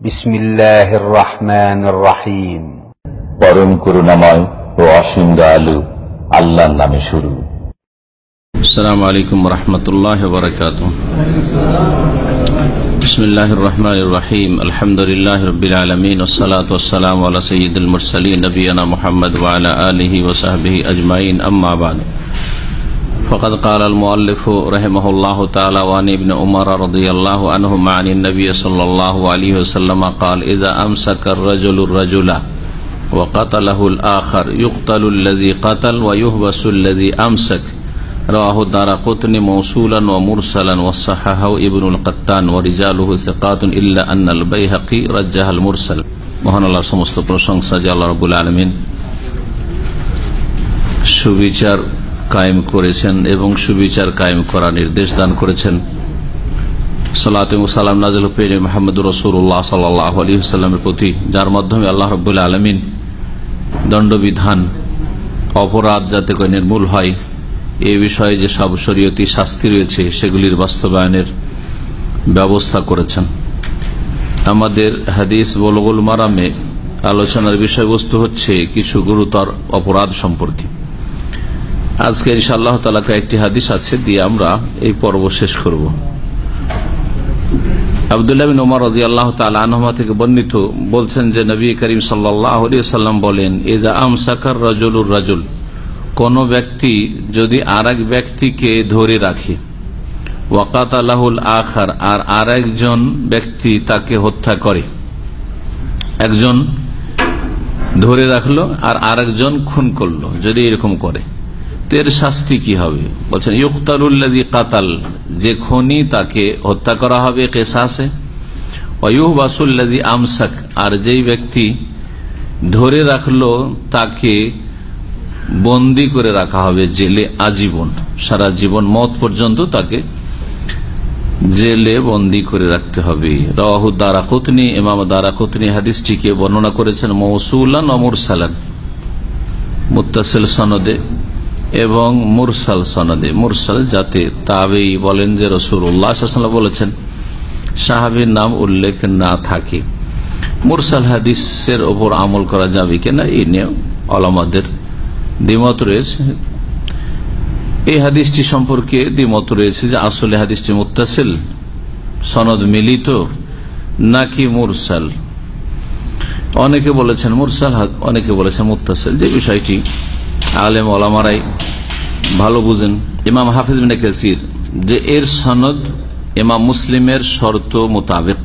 بسم الله الرحمن الرحيم পরম করুণাময় ও অসীম দয়ালু আল্লাহর নামে শুরু السلام عليكم ورحمة الله وبركاته بسم الله الرحمن الرحيم الحمد لله رب العالمين والصلاة والسلام على سيد المرسلين نبينا محمد وعلى آله وصحبه أجمعين أما بعد فقد قال المؤلف رحمه الله تعالى وعن ابن عمر رضي الله عنهما عن النبي صلى الله عليه وسلم قال إذا أمسك الرجل الرجل وقتله الآخر يقتل الذي قتل ويهبس الذي أمسك رواه الدار قطن موصولا ومرسلا والصححه ابن القتان ورجاله ثقات إلا أن البيهقي رجح المرسل মহান আল্লাহর সমস্ত প্রশংসা যে আল্লাহ রবুল আলমিন সুবিচার কায়েম করেছেন এবং সুবিচার কায়েম করার নির্দেশ দান করেছেন। সালাত এবং সালাম নাজিল মোহাম্মদ রসুল্লাহ সাল্লাহ আলী সাল্লামের প্রতি, যার মাধ্যমে আল্লাহ রবুল্লা আলমিন দণ্ডবিধান, অপরাধ যাতে করে নির্মূল হয়, এ বিষয়ে যে সব শরীয়তি শাস্তি রয়েছে সেগুলির বাস্তবায়নের ব্যবস্থা করেছেন। আমাদের হাদিস বলগুল মারামে আলোচনার বিষয়বস্তু হচ্ছে কিছু গুরুতর অপরাধ সম্পর্কে। আজকে ইনশাআল্লাহ তালাকে একটি হাদিস আছে, দিয়ে আমরা এই পর্ব শেষ করব। আবদুল্লাহ বিন ওমর রাজি আল্লাহ থেকে বর্ণিত বলছেন যে, নবী করিম বলেন কোন ব্যক্তি যদি আর ব্যক্তিকে ধরে রাখে ওয়াকাত আল্লাহুল আখার আর আর একজন ব্যক্তি তাকে হত্যা করে। একজন ধরে রাখল আর আরেকজন খুন করল, যদি এরকম করে। তের শাস্তি কি হবে? বলছেন ইউক্তারুল্লাদি কাতাল যে খনি তাকে হত্যা করা হবে কেসাসে। অয়ুহবাসুল্লাদি আমসাক আর যেই ব্যক্তি ধরে রাখল, তাকে বন্দি করে রাখা হবে জেলে আজীবন। সারা জীবন মত পর্যন্ত তাকে জেলে বন্দি করে রাখতে হবে। রাহু দ্বারা কুতনি ইমাম দ্বারা কুতনি হাদিসটিকে বর্ণনা করেছেন, মৌসুলান অমুরসালান মুতাসিল সনদে। এবং মুরসাল সনদে, মুরসাল যাতে তাবেই বলেন যে রসুল্লাহ বলেছেন, সাহাবির নাম উল্লেখ না থাকে। মুরসাল হাদিসের ওপর আমল করা যাবে কিনা এই নিয়ে আলামাদের দ্বিমত রয়েছে। এই হাদিসটি সম্পর্কে দ্বিমত রয়েছে যে আসলে হাদিসটি মুতাসিল সনদ মিলিত নাকি মুরসাল। অনেকে বলেছেন মুরসাল, অনেকে বলেছেন মুতাসিল যে বিষয়টি আলেম ওলামারাই ভালো বুঝেন। ইমাম হাফিজ বিন কাসির যে এর সনদ ইমাম মুসলিমের শর্ত মোতাবেক।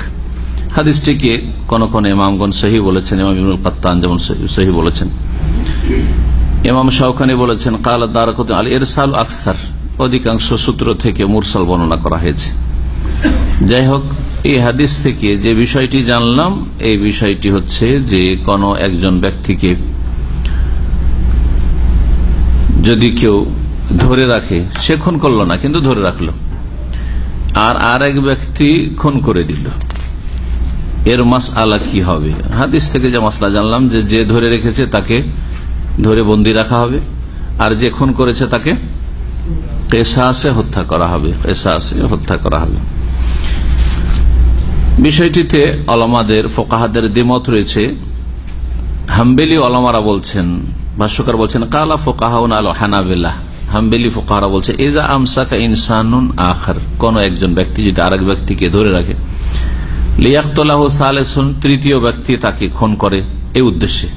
হাদিসটিকে কোন কোন ইমামগণ সহি বলেছেন, ইমাম ইমুল কাত্তান যেমন সহি বলেছেন। ইমাম শাহখানি বলেছেন, কাল দারকত আল এরসাল আকসার অধিকাংশ সূত্র থেকে মুরসাল বর্ণনা করা হয়েছে। যাই হোক, এই হাদিস থেকে যে বিষয়টি জানলাম, এই বিষয়টি হচ্ছে যে কোন একজন ব্যক্তিকে যদি কেউ ধরে রাখে, সে খুন করল না, কিন্তু ধরে রাখল। আর আর এক ব্যক্তি খুন করে দিল। এর মাস আলা কি হবে? হাদিস থেকে যে মাসলা জানলাম যে যে ধরে রেখেছে তাকে ধরে বন্দি রাখা হবে, আর যে খুন করেছে তাকে পেশাসে হত্যা করা হবে, পেশাসে হত্যা করা হবে। বিষয়টিতে অলমাদের ফোকাহাদের দ্বিমত রয়েছে। হাম্বেলি অলমারা বলছেন ভাষ্যকার বলছেন, কালা ফোকাহাউন আল হানাবেলা হাম্বেলি ফোকাহারা বলছে এজা আমসাকা ইনসানুন আখার। কোন একজন ব্যক্তি যদি আরেক ব্যক্তিকে ধরে রাখে, লিয়াকতলাহ সালেসুন, তৃতীয় ব্যক্তি তাকে খুন করে এই উদ্দেশ্যে।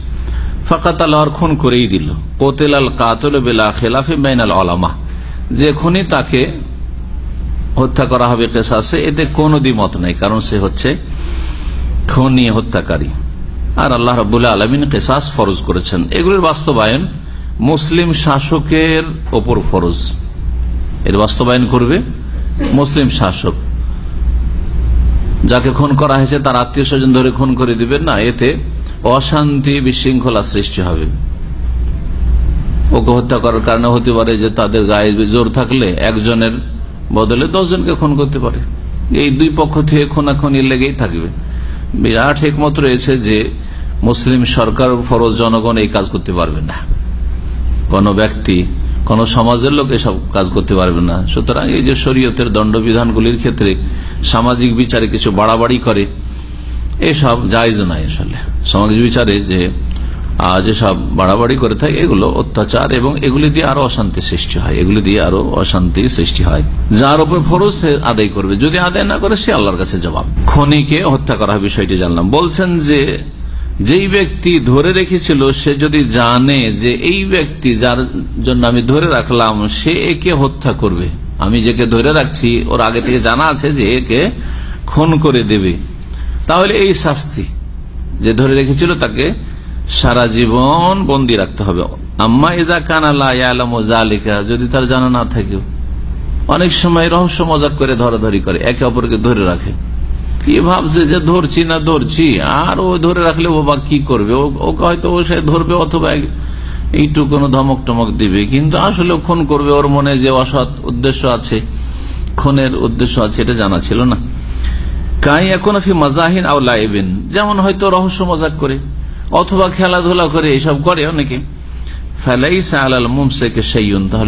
ফাকাত আল্লাহর খুন করেই দিল। কোতেল আল কাতল বেলা খেলাফে বাইনাল আলামা যে খুনি তাকে হত্যা করা হবে কেসাসে, এতে কোনো দ্বিমত নাই, কারণ সে হচ্ছে খনি হত্যাকারী। আর আল্লাহ রবুল্লা আলমিন কেসাস ফরজ করেছেন। এগুলির বাস্তবায়ন মুসলিম শাসকের ওপর ফরজ। এর বাস্তবায়ন করবে মুসলিম শাসক। যাকে খুন করা হয়েছে, তার আত্মীয় স্বজন ধরে খুন করে দিবেন না, এতে অশান্তি বিশৃঙ্খলা সৃষ্টি হবে। ওকে হত্যা করার কারণে হতে পারে যে তাদের গায়ে জোর থাকলে একজনের বদলে দশজনকে খুন করতে পারে। এই দুই পক্ষ থেকে খুনাখুনি লেগেই থাকবে। বিরাট একমত রয়েছে যে মুসলিম সরকার ফরজ জনগণ এই কাজ করতে পারবে না। কোন ব্যক্তি, কোন সমাজের লোক এসব কাজ করতে পারবে না। সুতরাং এই যে শরীয়তের দণ্ডবিধানগুলির ক্ষেত্রে সামাজিক বিচারে কিছু বাড়াবাড়ি করে, এসব জায়জ নাই আসলে। সমাজ বিচারে যে যেসব বাড়াবাড়ি করে থাকে, এগুলো অত্যাচার এবং এগুলি দিয়ে আরও অশান্তি সৃষ্টি হয়, এগুলি দিয়ে আরও অশান্তি সৃষ্টি হয়। যার উপর ফরজ আদায় করবে, যদি আদায় না করে সে আল্লাহর কাছে জবাব। খনিকে হত্যা করা বিষয়টি জানলাম। বলছেন যে, যেই ব্যক্তি ধরে রেখেছিল, সে যদি জানে যে এই ব্যক্তি যার জন্য আমি ধরে রাখলাম, সে একে হত্যা করবে। আমি যেকে ধরে রাখছি, ওর আগে থেকে জানা আছে যে একে খুন করে দেবে। তাহলে এই শাস্তি যে ধরে রেখেছিল তাকে সারা জীবন বন্দি রাখতে হবে। আম্মা ইদা কানালা জালিকা যদি তার জানা না থাকে। অনেক সময় রহস্য মজাক করে ধরাধরি করে, একে অপরকে ধরে রাখে। কি ভাবছে যে ধরছি না ধরছি? আর ও ধরে রাখলে ও বা কি করবে? ওকে হয়তো ও সে ধরবে অথবা এক- একটু কোনো ধমক টমক দিবে। কিন্তু আসলে খুন করবে ওর মনে যে অসৎ উদ্দেশ্য আছে, খুনের উদ্দেশ্য আছে, এটা জানা ছিল না। কাই এখন ফি মাজাহিন আও লাইবেন, যেমন হয়তো রহস্য মজাক করে। অথবা খেলাধুলা করে এসব করে অনেকে।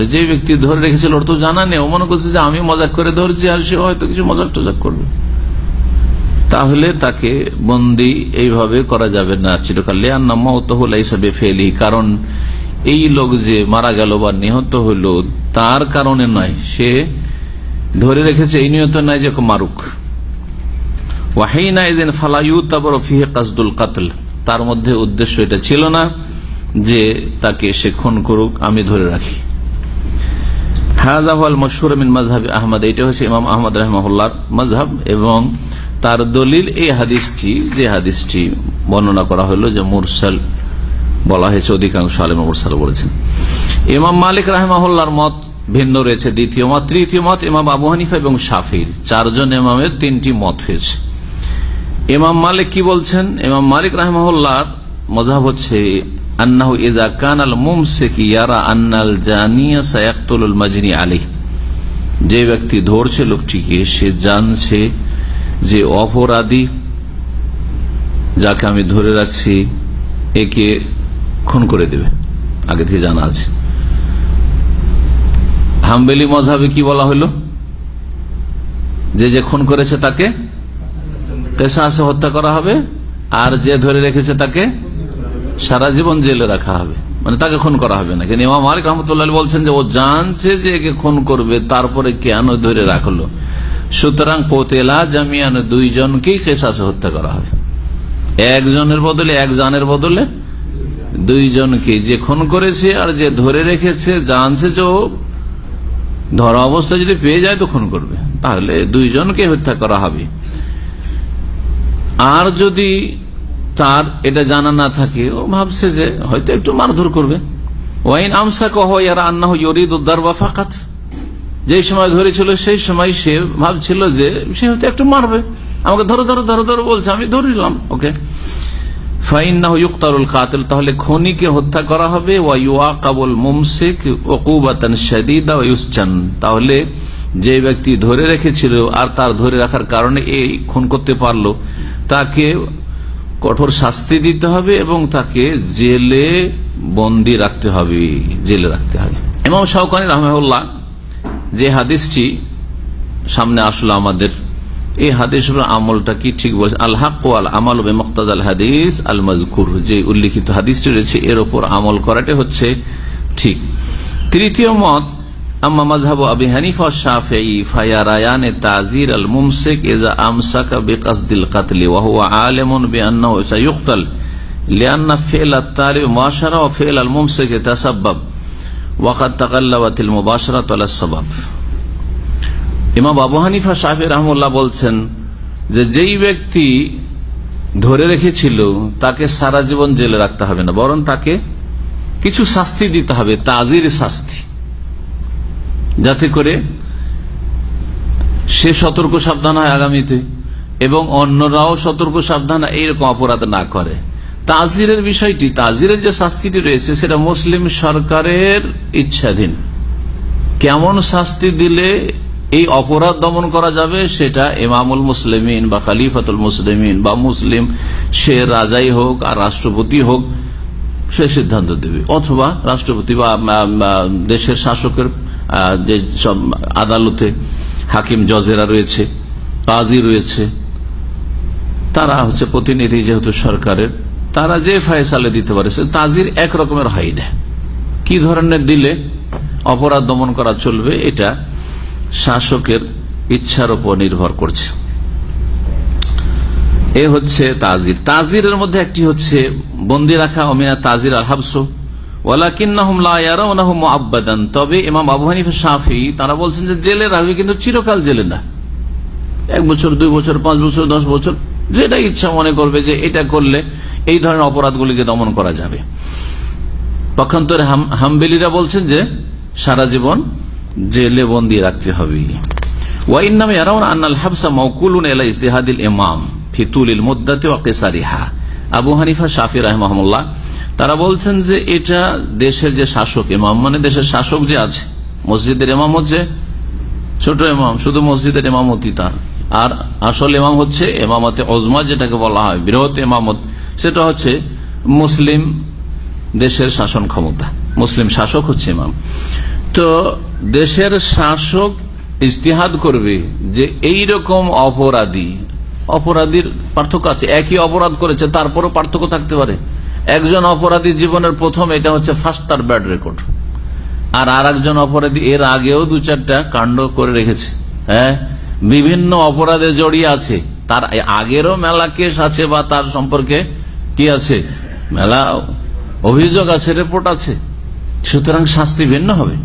যে ব্যক্তি ধরে রেখেছিল, ওর তো জানা নেই। মনে করছে যে, আমি মজাক করে ধরছি আর সে হয়তো কিছু মজাক টজাক করবে। তাহলে তাকে বন্দি এইভাবে করা যাবে না চিরকাল। হিসাবে ফেলি কারণ এই লোক যে মারা গেল বা নিহত হইল, তার কারণে নয়। সে ধরে রেখেছে, এই নিহত নয় যে মারুক। ওয়াহিনা ফালাইউ তাবর ফিহে কাসদুল কাতল। তার মধ্যে উদ্দেশ্য এটা ছিল না যে তাকে সে খুন করুক, আমি ধরে রাখি। হাজাল মশহুর মিন মজহাব আহমদ এটা হচ্ছে ইমাম আহমদ রহমুল্লার মজহাব এবং তার দলিল এই হাদিসটি, যে হাদিসটি বর্ণনা করা হলো যে মুরসাল বলা হয়েছে, অধিকাংশ আলিম মুরসাল বলেছেন। ইমাম মালিক রাহমাহুল্লার মত ভিন্ন রয়েছে। দ্বিতীয় মত, তৃতীয় মত ইমাম আবু হানিফা এবং শাফির চারজন ইমামের তিনটি মত হয়েছে। ইমাম মালিক কি বলছেন? ইমাম মালিক রাহমাহুল্লার মজাব হচ্ছে যে ব্যক্তি ধরছে লোকটিকে, সে জানছে যে অপরাধী যাকে আমি ধরে রাখছি, একে খুন করে দেবে। আগে থেকে জানা আছে। হাম্বেলি মজাবে কি বলা হলো? যে যে খুন করেছে তাকে পেশাসে হত্যা করা হবে, আর যে ধরে রেখেছে তাকে সারা জীবন জেলে রাখা হবে। মানে তাকে খুন করা হবে না। কিন্তু ইমাম মালিক রহমতুল্লাহ বলছেন যে, ও জানছে যে একে খুন করবে, তারপরে কেন ধরে রাখল? সুতরাং কোতেলা জামিয়ান দুইজনকেই কেসাসে হত্যা করা হবে। একজনের বদলে এক জানের বদলে দুইজনকে। যে খুন করেছে আর যে ধরে রেখেছে, জানছে যে ধরা অবস্থা যদি পেয়ে যায় তো খুন করবে। তাহলে দুইজনকে হত্যা করা হবে। আর যদি তার এটা জানা না থাকে, ও ভাবছে যে হয়তো একটু মারধর করবে। ওয়াইন আমসা কহ ইয়ারা আন্না ইয়রিদ উদ্দার বা ফাকাত। যে সময় ধরেছিল, সেই সময় সে ভাবছিল যে সে হয়তো একটু মারবে। আমাকে ধরো ধরো ধরো ধরো বলছে, আমি ধরিলাম, ওকে। ফাইনাহুল কাতিল, তাহলে খনিকে হত্যা করা হবে। কাবুল শাদিদা ইউসচান তাহলে যে ব্যক্তি ধরে রেখেছিল আর তার ধরে রাখার কারণে এই খুন করতে পারল তাকে কঠোর শাস্তি দিতে হবে এবং তাকে জেলে বন্দি রাখতে হবে, জেলে রাখতে হবে। এবং শাহকানি রহমাউল্লাহ যে হাদিসটি সামনে আসলো আমাদের, এই হাদিস আমলটা কি ঠিক বলছে আল হাক আল আমল মক্তাদ আল হাদিস আল মজকুর, যে উল্লিখিত হাদিসটি রয়েছে, এর ওপর আমল করাটা হচ্ছে ঠিক। তৃতীয় মত আম্মা মাজহাব আবি হানিফা শাফেই ফায়া রায়ানে তাজির আল মুমসিক ইজা আমসাকা বিকাসদিল কাতলি ওয়াহুয়া আলেমন বিআন্না সাইয়ুক্তাল লিআন্না ফিল আত-তালিব মুআশারা ওয়া ফিল তাসাব্বাব ওয়া কাদ তাগাল্লাবাত আল আলা সাবাব ইমাম আবু বলছেন যে যেই ব্যক্তি ধরে রেখেছিল তাকে সারা জীবন জেলে রাখতে হবে না, বরং তাকে কিছু শাস্তি দিতে হবে, তাজির শাস্তি। যাতে করে সে সতর্ক সাবধান হয় আগামীতে এবং অন্যরাও সতর্ক সাবধান এইরকম অপরাধ না করে। তাজিরের বিষয়টি, তাজিরের যে শাস্তিটি রয়েছে, সেটা মুসলিম সরকারের ইচ্ছাধীন। কেমন শাস্তি দিলে এই অপরাধ দমন করা যাবে, সেটা এমামুল মুসলিমিন বা খালিফাতুল মুসলিমিন বা মুসলিম সে রাজাই হোক আর রাষ্ট্রপতি হোক সে সিদ্ধান্ত দেবে। অথবা রাষ্ট্রপতি বা দেশের শাসকের যে সব আদালতে হাকিম জজেরা রয়েছে, কাজী রয়েছে, তারা হচ্ছে প্রতিনিধি যেহেতু সরকারের, তারা যে ফায়সালে দিতে পারে, সে তাজির এক রকমের হয় না কি ধরনের দিলে অপরাধ দমন করা চলবে, এটা শাসকের ইচ্ছার উপর নির্ভর করছে। এ হচ্ছে তাজির। তাজিরের মধ্যে একটি হচ্ছে বন্দি রাখা, অমিনা তাজির আল হাবসো। তবে ইমাম আবু হানিফা সাফি তারা বলছেন যে জেলে রাখবে, কিন্তু চিরকাল জেলে না। এক বছর, দুই বছর, পাঁচ বছর, দশ বছর যেটা ইচ্ছা মনে করবে যে এটা করলে এই ধরনের অপরাধগুলিকে দমন করা যাবে। পক্ষান্তরে হামবেলিরা বলছেন যে সারা জীবন জেলে বন্দি রাখতে হবে। ওয়াইন নামে আন্নাল হাবসা মৌকুলুন এলা ইস্তেহাদিল ইমাম। আবু হানিফা, শাফি রাহমাহুল্লাহ তারা বলছেন যে এটা দেশের যে শাসক ইমাম মানে দেশের শাসক যে আছে, মসজিদের ইমাম হচ্ছে ছোট ইমাম, শুধু মসজিদের ইমামতি তার। আর আসল ইমাম হচ্ছে এমামতে অজমা যেটাকে বলা হয়, বৃহৎ এমামত সেটা হচ্ছে মুসলিম দেশের শাসন ক্ষমতা। মুসলিম শাসক হচ্ছে ইমাম। তো দেশের শাসক ইস্তিহাদ করবে যে এই রকম অপরাধী অপরাধীর পার্থক্য আছে। একই অপরাধ করেছে, তারপরও পার্থক্য থাকতে পারে। একজন অপরাধী জীবনের প্রথম এটা হচ্ছে ফার্স্ট তার ব্যাড রেকর্ড আর আর একজন অপরাধী এর আগেও দু চারটা কাণ্ড করে রেখেছে। হ্যাঁ? বিভিন্ন অপরাধে জড়িয়ে আছে। তার আগেরও মেলা কেস আছে বা তার সম্পর্কে কি আছে? মেলা অভিযোগ আছে রিপোর্ট আছে। সুতরাং শাস্তি ভিন্ন হবে।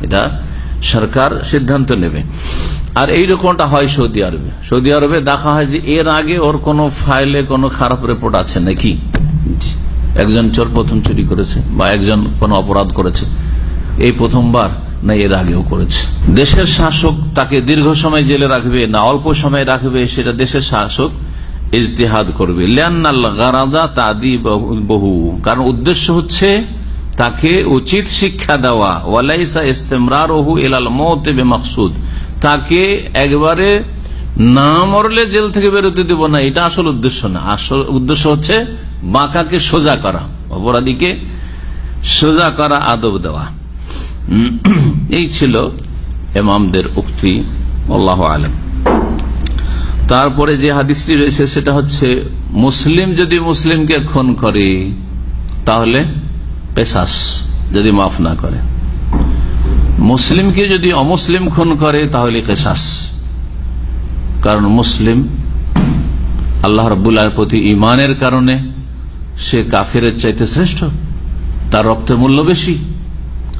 এটা সরকার সিদ্ধান্ত নেবে। আর এই রকমটা হয় সৌদি আরবে। সৌদি আরবে দেখা হয় যে এর আগে ওর কোন ফাইলে কোনো খারাপ রিপোর্ট আছে নাকি? একজন চোর প্রথম চুরি করেছে বা একজন কোন অপরাধ করেছে। এই প্রথমবার না এর আগেও করেছে। দেশের শাসক তাকে দীর্ঘ সময় জেলে রাখবে না অল্প সময় রাখবে সেটা দেশের শাসক ইজতেহাদ করবে। লিয়ান্নাল গারাদা তাদি বহু। কারণ উদ্দেশ্য হচ্ছে তাকে উচিত শিক্ষা দেওয়া। ওয়ালাইসা ইস্তেমরার ওহু এলাল মৌতেবে মকসুদ তাকে একবারে না মরলে জেল থেকে বেরোতে দেব না, এটা আসল উদ্দেশ্য না। আসল উদ্দেশ্য হচ্ছে বাঁকাকে সোজা করা, অপরাধীকে সোজা করা, আদব দেওয়া। এই ছিল এমামদের উক্তি, আল্লাহ আলম। তারপরে যে হাদিসটি রয়েছে, সেটা হচ্ছে, মুসলিম যদি মুসলিমকে খুন করে, তাহলে পেশাস, যদি মাফ না করে। মুসলিমকে যদি অমুসলিম খুন করে, তাহলে কেসাস কারণ মুসলিম আল্লাহ রবুল্লাহর প্রতি ইমানের কারণে সে কাফের চাইতে শ্রেষ্ঠ। তার রক্তের মূল্য বেশি।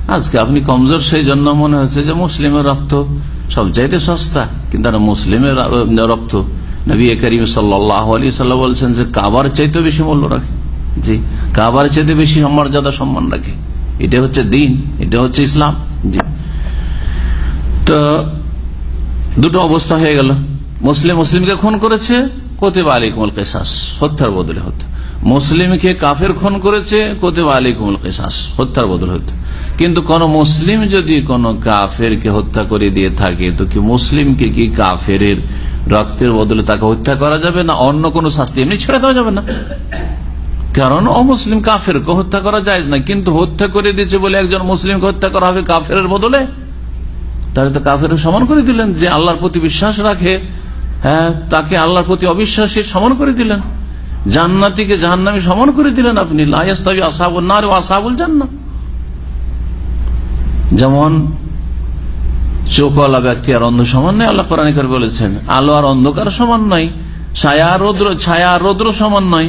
আজকে আপনি কমজোর, সেই জন্য মনে হচ্ছে যে মুসলিমের রক্ত সব চাইতে সস্তা। কিন্তু মুসলিমের রক্ত। নবী করিম সাল্লাহ আলী সাল্লাহ বলছেন যে কাবার চাইতে বেশি মূল্য রাখে। জি। কাবার চাইতে বেশি মর্যাদা সম্মান রাখে। এটা হচ্ছে দিন, এটা হচ্ছে ইসলাম। জি। তো দুটো অবস্থা হয়ে গেল। মুসলিম মুসলিমকে খুন করেছে, কোতেবা আলিকুমল কেসাস, হত্যার বদলে হতো মুসলিমকে কাফের খুন করেছে, কোতেবা আলিকুমল কেসাস, হত্যার বদলে হতো কিন্তু কোন মুসলিম যদি কোন কাফেরকে হত্যা করে দিয়ে থাকে, তো কি মুসলিমকে কি কাফের রক্তের বদলে তাকে হত্যা করা যাবে না? অন্য কোন শাস্তি এমনি ছেড়ে দেওয়া যাবে না। কারণ অমুসলিম কাফেরকে হত্যা করা যায় না কিন্তু হত্যা করে দিয়েছে বলে একজন মুসলিমকে হত্যা করা হবে কাফের বদলে? তাহলে তো কাফের সমান করে দিলেন যে আল্লাহর প্রতি বিশ্বাস রাখে হ্যাঁ তাকে আল্লাহর প্রতি অবিশ্বাসী সমান করে দিলেন। জান্নাতিকে জাহান্নামী সমান করে দিলেন আপনি। লাইস্তাবি আসাবুল না আসাবুল জান্না যেমন চোখওয়ালা ব্যক্তি আর অন্ধ সমান নয়, আল্লাহ কোরআনিকার বলেছেন, আলো আর অন্ধকার সমান নয়। ছায়া রৌদ্র ছায়া রৌদ্র সমান নয়,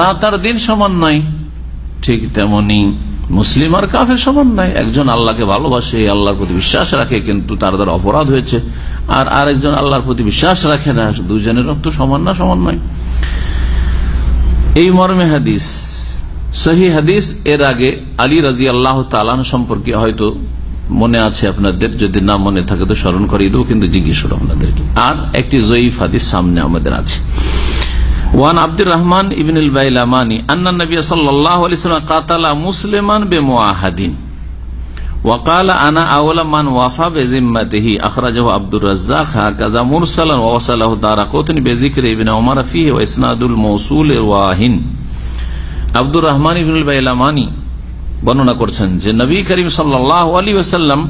রাত আর দিন সমান নয়। ঠিক তেমনি মুসলিম আর কাফের সমান নয়। একজন আল্লাহকে ভালোবাসে, আল্লাহর প্রতি বিশ্বাস রাখে, কিন্তু তার দ্বারা অপরাধ হয়েছে। আর আরেকজন আল্লাহর প্রতি বিশ্বাস রাখে না দুজনের রক্ত সমান না, সমান নয়। এই মর্মে হাদিস, সহি হাদিস, এর আগে আলী রাজি আল্লাহ তালান সম্পর্কে হয়তো মনে আছে আপনাদের যদি না মনে থাকে তো স্মরণ করিয়ে দেবো কিন্তু জিজ্ঞেস করো আপনাদেরকে আর একটি জয়ীফ হাদিস সামনে আমাদের আছে ওয়ান আব্দুর রহমান ইবিনুল বাইলামানি আন্না নবী সাল্লাল্লাহু আলাইহি ওয়াসাল্লাম কাতালা মুসলিমান বিমুআহাদিন وقال انا اول من وفى بذمته اخرجه عبد الرزاق هكذا مرسلا ووصله دارقطني بذكر ابن عمر فيه واسناد الموصول واهن আব্দুর রহমান ইবনুল বাইলামানি বর্ণনা করছেন যে নবী করিম সাল্লাহ আলী ওসাল্লাম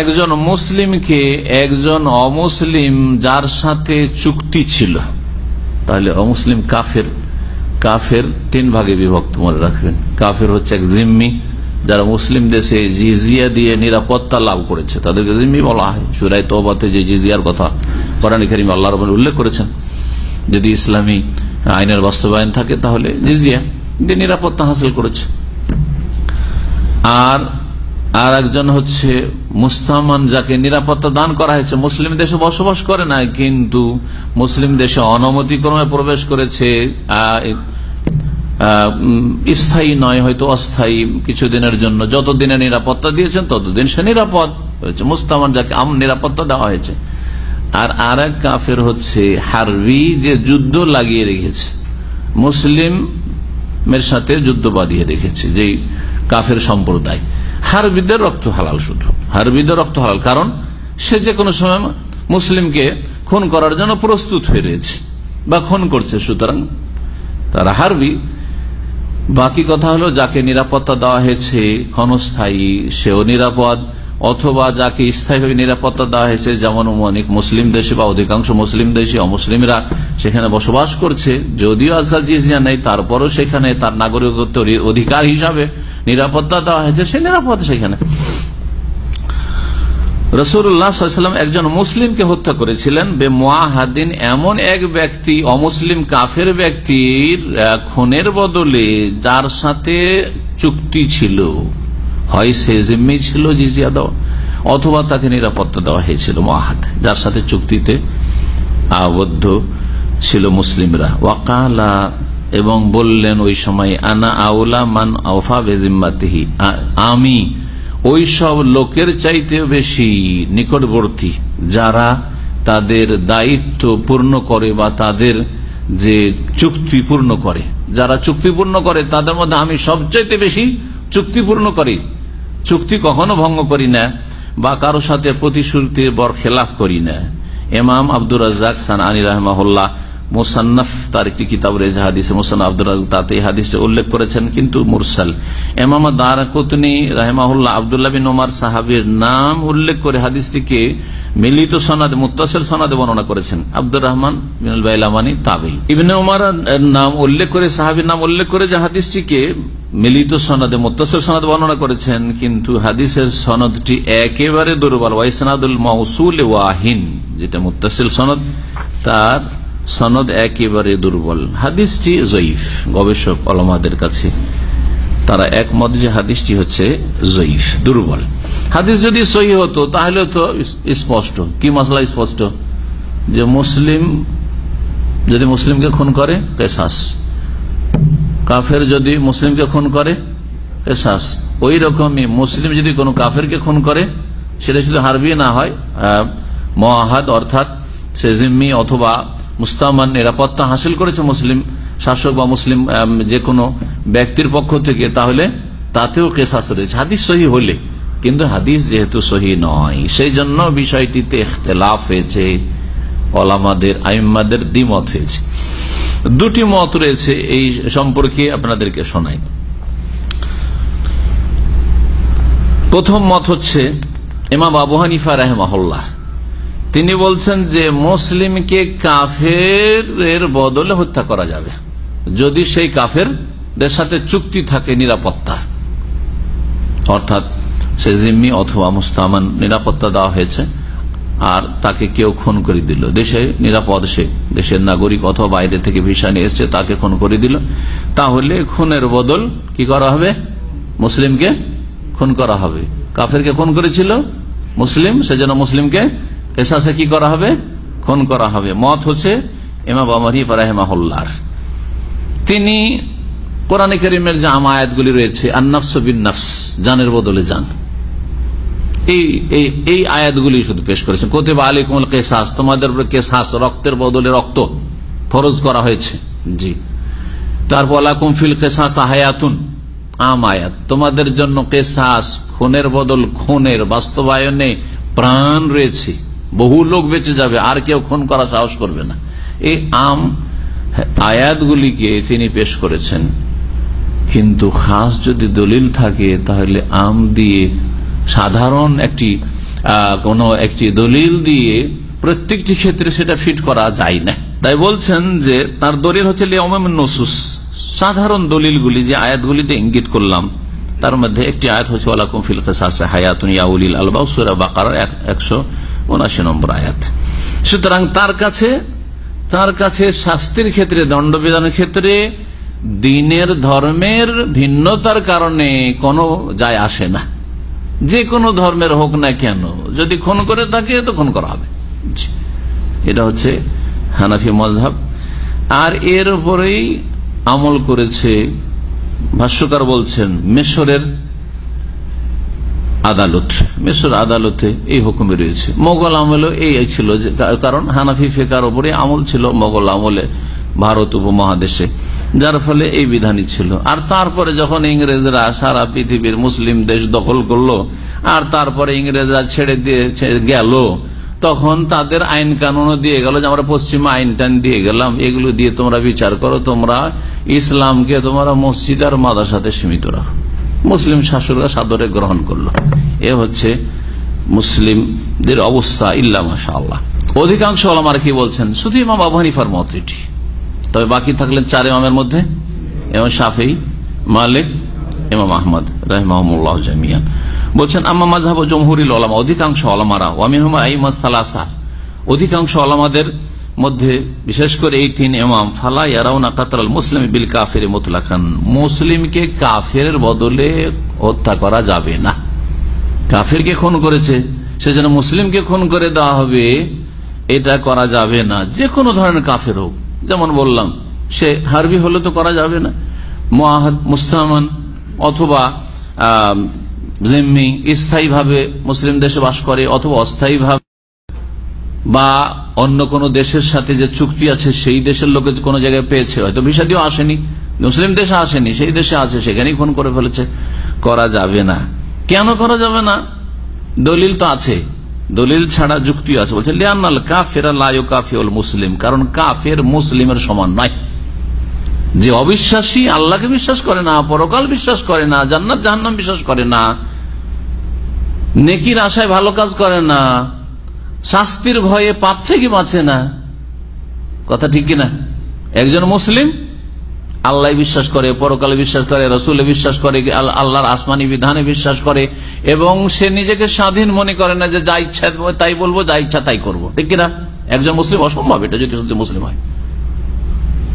একজন মুসলিমকে একজন অমুসলিম যার সাথে চুক্তি ছিল। তাহলে অমুসলিম কাফের কাফের তিন ভাগে বিভক্ত মনে রাখবেন। কাফের হচ্ছে এক জিম্মি, যারা মুসলিম দেশে জিজিয়া দিয়ে নিরাপত্তা লাভ করেছে, তাদেরকে জিম্মি বলা হয়। সুরাই তোবাতে যে জিজিয়ার কথা কোরআন করিম আল্লাহ রবেন উল্লেখ করেছেন, যদি ইসলামী আইনের বাস্তবায়ন থাকে তাহলে জিজিয়া দিয়ে নিরাপত্তা হাসিল করেছে। আর আর একজন হচ্ছে মুসলমান যাকে নিরাপত্তা দান করা হয়েছে। মুসলিম দেশে বসবাস করে না কিন্তু মুসলিম দেশে অনুমতিক্রমে প্রবেশ করেছে। স্থায়ী নয়, হয়তো অস্থায়ী কিছুদিনের জন্য। যতদিনে নিরাপত্তা দিয়েছেন, ততদিন সে নিরাপদ হয়েছে। মুস্তামান যাকে আম, নিরাপত্তা দেওয়া হয়েছে। আর আর এক কাফের হচ্ছে হারবি, যে যুদ্ধ লাগিয়ে রেখেছে। মুসলিমের সাথে যুদ্ধ বাঁধিয়ে রেখেছে। যেই কাফের সম্প্রদায়। হারবিদের রক্ত হালাল শুধু। হারবিদের রক্ত হালাল। কারণ সে যে কোনো সময় মুসলিমকে খুন করার জন্য প্রস্তুত হয়ে রয়েছে বা খুন করছে। সুতরাং তারা হারবি। বাকি কথা হলো, যাকে নিরাপত্তা দেওয়া হয়েছে ক্ষণস্থায়ী, সেও নিরাপদ। অথবা যাকে স্থায়ীভাবে নিরাপত্তা দেওয়া হয়েছে, যেমন অনেক মুসলিম দেশে বা অধিকাংশ মুসলিম দেশে অমুসলিমরা সেখানে বসবাস করছে। যদিও আজকাল জিজিয়া নেই, তারপরও সেখানে তার নাগরিকত্ব অধিকার হিসাবে নিরাপত্তা দেওয়া হয়েছে সে নিরাপদ সেখানে রসুল্লাহাম একজন মুসলিমকে হত্যা করেছিলেন। বে মোয়াহাদিন এমন এক ব্যক্তি, অমুসলিম কাফের ব্যক্তির খুনের বদলে যার সাথে চুক্তি ছিল। হয় সে জিম্মি ছিল জিজিয়া দেওয়া, অথবা তাকে নিরাপত্তা দেওয়া হয়েছিল মহাদ যার সাথে চুক্তিতে আবদ্ধ ছিল মুসলিমরা। ওয়াকালা এবং বললেন ওই সময়, আনা আউলা মান আউফা বেজিম্মাতিহি। আমি ওই সব লোকের চাইতে বেশি নিকটবর্তী, যারা তাদের দায়িত্ব পূর্ণ করে বা তাদের যে চুক্তি পূর্ণ করে। যারা চুক্তি পূর্ণ করে, তাদের মধ্যে আমি সবচাইতে বেশি চুক্তি পূর্ণ করি। চুক্তি কখনো ভঙ্গ করি না বা কারও সাথে প্রতিশ্রুতির বর খেলাফ করি না। এমাম আব্দুর রাজাক সান আনী রহমাহুল্লাহ মোসান্নফ তার একটি কিতাব রয়েছে হাদিসে মোসান আব্দুর রাজ তাতে এই হাদিসটা উল্লেখ করেছেন, কিন্তু মুরসাল। এমাম দারকুতনি রাহেমাহুল্লাহ আবদুল্লাহ বিন ওমার সাহাবির নাম উল্লেখ করে হাদিসটিকে মিলিত সনাদে মুতাসেল সনাদে বর্ণনা করেছেন। আব্দুর রহমান বিনুল তাবেই। ইবনে ওমার নাম উল্লেখ করে, সাহাবির নাম উল্লেখ করে যে হাদিসটিকে মিলিত সনদে মুতাসেল সনাদ বর্ণনা করেছেন, কিন্তু হাদিসের সনদটি একেবারে দুর্বল। ওয়াইসনাদুল মৌসুল ওয়াহিন, যেটা মুতাসিল সনদ, তার সনদ একেবারে দুর্বল। হাদিসটি জয়ীফ, গবেষক অলমাদের কাছে। তারা একমত যে হাদিসটি হচ্ছে জয়ীফ, দুর্বল। হাদিস যদি সহি হতো, তাহলে তো স্পষ্ট। কি মশলা স্পষ্ট? যে মুসলিম, যদি মুসলিমকে খুন করে পেশাস কাফের যদি মুসলিমকে খুন করে পেশাস ওই রকমই মুসলিম যদি কোনো কাফেরকে খুন করে, সেটা শুধু হারবি না হয় মহাদ অর্থাৎ সে জিম্মি অথবা মুস্তামান নিরাপত্তা হাসিল করেছে মুসলিম শাসক বা মুসলিম যে কোনো ব্যক্তির পক্ষ থেকে, তাহলে তাতেও কেসাস রয়েছে। হাদিস সহি হলে, কিন্তু হাদিস যেহেতু সহি নয়, সেই জন্য বিষয়টিতে এখতলাফ হয়েছে, ওলামাদের, আইম্মাদের দ্বিমত হয়েছে। দুটি মত রয়েছে এই সম্পর্কে আপনাদেরকে শোনাই। প্রথম মত হচ্ছে এমা বাবু হানিফা রাহেমাহুল্লাহ তিনি বলছেন যে মুসলিমকে কাফের এর বদলে হত্যা করা যাবে। যদি সেই কাফের সাথে চুক্তি থাকে নিরাপত্তা, অর্থাৎ সে জিম্মি অথবা মুস্তামান নিরাপত্তা দেওয়া হয়েছে আর তাকে কেউ খুন করে দিল। দেশে নিরাপদ সে, দেশের নাগরিক অথবা বাইরে থেকে ভিসা নিয়ে এসছে, তাকে খুন করে দিল। তাহলে খুনের বদল কি করা হবে? মুসলিমকে খুন করা হবে। কাফেরকে খুন করেছিল মুসলিম, সেজন্য মুসলিমকে পেশাসে কি করা হবে? খুন করা হবে। মত হচ্ছে এমা বামারি ফারাহেমাহুল্লার। তিনি কোরআন করিমের যে আমায়াতগুলি রয়েছে জানের বদলে যান। এই এই আয়াতগুলি শুধু পেশ করেছেন। কোতেবা আলিকুমল কেসাস, তোমাদের উপরে কেসাস, রক্তের বদলে রক্ত ফরজ করা হয়েছে। জি। তারপর আলাকুম ফিল কেসাস আহায়াতুন, আম আয়াত। তোমাদের জন্য কেসাস, খুনের বদল খুনের বাস্তবায়নে প্রাণ রয়েছে। বহু লোক বেঁচে যাবে, আর কেউ খুন করা সাহস করবে না। এই আম আয়াতগুলিকে তিনি পেশ করেছেন। কিন্তু খাস যদি দলিল থাকে, তাহলে আম দিয়ে সাধারণ একটি কোন একটি দলিল দিয়ে প্রত্যেকটি ক্ষেত্রে সেটা ফিট করা যায় না। তাই বলছেন যে, তার দলিল হচ্ছে নসুস। সাধারণ দলিলগুলি যে আয়াতগুলিতে ইঙ্গিত করলাম, তার মধ্যে একটি আয়াত হচ্ছে ওয়ালাকুম ফিল হায়াতুন ইয়াউলিল আলবা বাকার একশো উনাশি নম্বর আয়াত। সুতরাং তার কাছে তার কাছে শাস্তির ক্ষেত্রে, দণ্ডবিধানের ক্ষেত্রে, দিনের ধর্মের ভিন্নতার কারণে কোনো যায় আসে না। যে কোনো ধর্মের হোক না কেন, যদি খুন করে থাকে, তো খুন করা হবে। এটা হচ্ছে হানাফি মজহাব আর এর উপরেই আমল করেছে ভাষ্যকার বলছেন, মেশরের আদালত মেশর আদালতে এই হুকুমে রয়েছে। মোগল আমলে এই ছিল কারণ হানাফি ফেকার ওপরে আমল ছিল মোগল আমলে ভারত উপমহাদেশে। যার ফলে এই বিধানই ছিল। আর তারপরে যখন ইংরেজরা সারা পৃথিবীর মুসলিম দেশ দখল করল, আর তারপরে ইংরেজরা ছেড়ে দিয়ে গেল, তখন তাদের আইন কানুনও দিয়ে গেল যে, আমরা পশ্চিমা আইন টাইন দিয়ে গেলাম, এগুলো দিয়ে তোমরা বিচার করো, তোমরা ইসলামকে তোমরা মসজিদ আর মাদার সাথে সীমিত রাখো। মুসলিম শাসকরা সাদরে গ্রহণ করল। এ হচ্ছে মুসলিমদের অবস্থা ইল্লা মাসা আল্লাহ অধিকাংশ আলমার কি বলছেন? শুধু ইমাম আবু হানিফার মত এটি। তবে বাকি থাকলেন চার ইমামের মধ্যে এবং শাফি, মালিক, ইমাম আহমদ রহমাহুল্লাহ জামিয়ান। বলছেন, আম্মা মাঝহাব জমহুরিল ওলামা, অধিকাংশ ওলামারা ওয়ামিহমা সালাসা। অধিকাংশ ওলামাদের মধ্যে, বিশেষ করে এই তিন ইমাম, ফালা ইয়ারাউনা কাতাল মুসলিম বিল কাফের মুতলাকান। মুসলিমকে কাফের বদলে হত্যা করা যাবে না। কাফেরকে খুন করেছে, সেজন্য মুসলিমকে খুন করে দেওয়া হবে, এটা করা যাবে না। যে কোনো ধরনের কাফের হোক, যেমন বললাম, সে হারবি হলে তো করা যাবে না। মুস্তামান অথবা জিম্মি, স্থায়ীভাবে মুসলিম দেশে বাস করে, অথবা অস্থায়ীভাবে বা অন্য কোন দেশের সাথে যে চুক্তি আছে, সেই দেশের লোকে কোন জায়গায় পেয়েছে, হয়তো ভিসা দিয়েও আসেনি, মুসলিম দেশে আসেনি, সেই দেশে আছে, সেখানেই খুন করে ফেলেছে, করা যাবে না। কেন করা যাবে না? দলিল তো আছে। দলিল ছাড়া যুক্তি আছে। বলছে লিয়ান্নাল কাফের কাফিউল মুসলিম, কারণ কাফের মুসলিমের সমান নয়। যে অবিশ্বাসী আল্লাহকে বিশ্বাস করে না, পরকাল বিশ্বাস করে না, জান্নাত জাহান্নাম বিশ্বাস করে না, নেকির আশায় ভালো কাজ করে না শাস্তির ভয়ে পাপ থেকে বাঁচে না। কথা ঠিক কিনা? একজন মুসলিম, আল্লাহ বিশ্বাস করে, পরকালে বিশ্বাস করে, রসুলে বিশ্বাস করে, আল্লাহর আসমানি বিধানে বিশ্বাস করে, এবং সে নিজেকে স্বাধীন মনে করে না যে যা ইচ্ছা তাই বলব, যা ইচ্ছা তাই করব। ঠিক কিনা? একজন মুসলিম অসম্ভব, এটা যদি সত্যি মুসলিম হয়।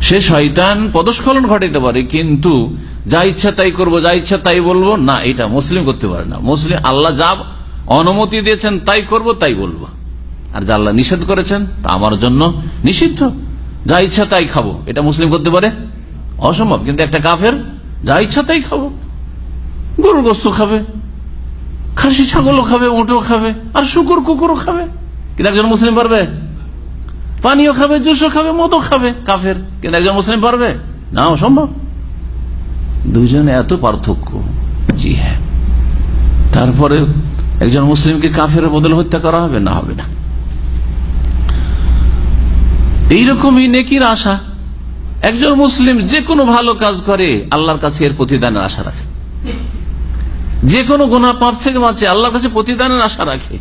সে শয়তান পদস্খলন ঘটাইতে পারে, কিন্তু যা ইচ্ছা তাই করব, যা ইচ্ছা তাই বলব, না, এটা মুসলিম করতে পারে না। মুসলিম, আল্লাহ যা অনুমতি দিয়েছেন তাই করব, তাই বলব। আর যা আল্লাহ নিষেধ করেছেন, তা আমার জন্য নিষিদ্ধ। যা ইচ্ছা তাই খাব। এটা মুসলিম করতে পারে? অসম্ভব। কিন্তু একটা কাফের যা ইচ্ছা তাই খাব। গরুর গোস্ত খাবে, খাসি ছাগলও খাবে, উঁটও খাবে, আর শুকুর কুকুরও খাবে। কিন্তু একজন মুসলিম পারবে? পানিও খাবে, জুসও খাবে, মদও খাবে কাফের। কিন্তু একজন মুসলিম পারবে? না, অসম্ভব। দুজনে এত পার্থক্য। জি হ্যাঁ। তারপরে একজন মুসলিমকে কাফের বদল হত্যা করা হবে? না হবে না। এইরকমই নেকির আশা। একজন মুসলিম যে কোনো ভালো কাজ করে, আল্লাহর কাছে এর প্রতিদানের আশা রাখে। যে কোনো গোনা পাপ থেকে বাঁচে আল্লাহর কাছে প্রতিদানের আশা রাখে।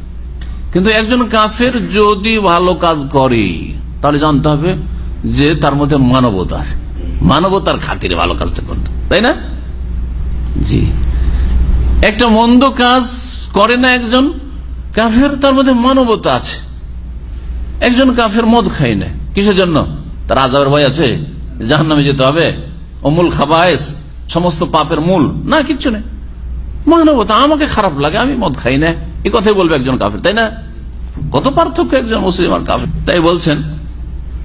কিন্তু একজন কাফের যদি ভালো কাজ করে, তাহলে জানতে হবে যে তার মধ্যে মানবতা আছে। মানবতার খাতিরে ভালো কাজটা করতে তাই না? জি। একটা মন্দ কাজ করে না একজন কাফের, তার মধ্যে মানবতা আছে। একজন কাফের মদ খাই না। কিসের জন্য? তার আজাবের ভয় আছে? জাহান নামে যেতে হবে? অমূল খাবায়স, সমস্ত পাপের মূল? না, কিচ্ছু নেই। মানবতা, আমাকে খারাপ লাগে, আমি মদ খাই না। এই কথাই বলবে একজন কাফের, তাই না? কত পার্থক্য একজন মুসলিম আর কাফের। তাই বলছেন,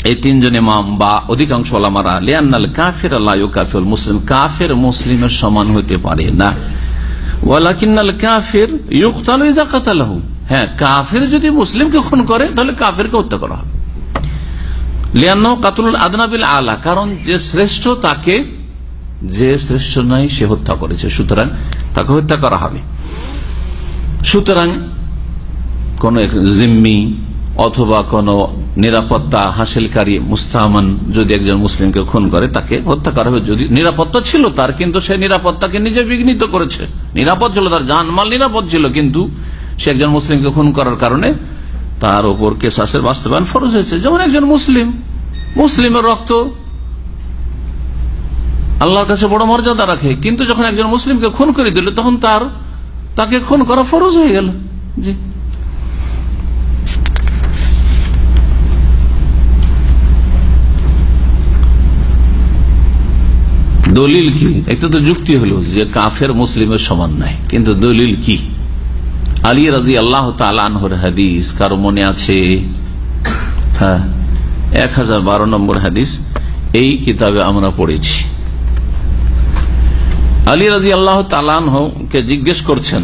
এই তিনজন ইমাম বা অধিকাংশ লিয়ান্নাল কাফের কাফির মুসলিম। কাফের মুসলিমের সমান হতে পারে না। কাফের হ্যাঁ কাফের যদি মুসলিমকে খুন করে, তাহলে কাফেরকে হত্যা করা হবে। আদনাবিল আলা, কারণ যে শ্রেষ্ঠ তাকে, যে শ্রেষ্ঠ নয়, সে হত্যা করেছে। সুতরাং তাকে হত্যা করা হবে। সুতরাং কোন জিম্মি অথবা কোন নিরাপত্তা হাসিলকারী মুস্তাহমান যদি একজন মুসলিমকে খুন করে, তাকে হত্যা করা হবে। যদি নিরাপত্তা ছিল তার, কিন্তু সে নিরাপত্তাকে নিজে বিঘ্নিত করেছে। নিরাপদ ছিল তার, জানমাল নিরাপদ ছিল, কিন্তু সে একজন মুসলিমকে খুন করার কারণে তার উপর কেসাসের বাস্তবায়ন ফরজ হয়েছে। যেমন একজন মুসলিম, মুসলিমের রক্ত আল্লাহর কাছে বড় মর্যাদা রাখে, কিন্তু যখন একজন মুসলিমকে খুন করে দিল, তখন তার, তাকে খুন করা ফরজ হয়ে গেল। জি। দলিল কি? একটা তো যুক্তি হলো যে কাফের মুসলিমের সমান নাই, কিন্তু দলিল কি? আলী রাজি আল্লাহ তালানহর হাদিস, কারও মনে আছে? হ্যাঁ এক হাজার বারো নম্বর হাদিস, এই কিতাবে আমরা পড়েছি। আলী রাজি আল্লাহ তালানহকে জিজ্ঞেস করছেন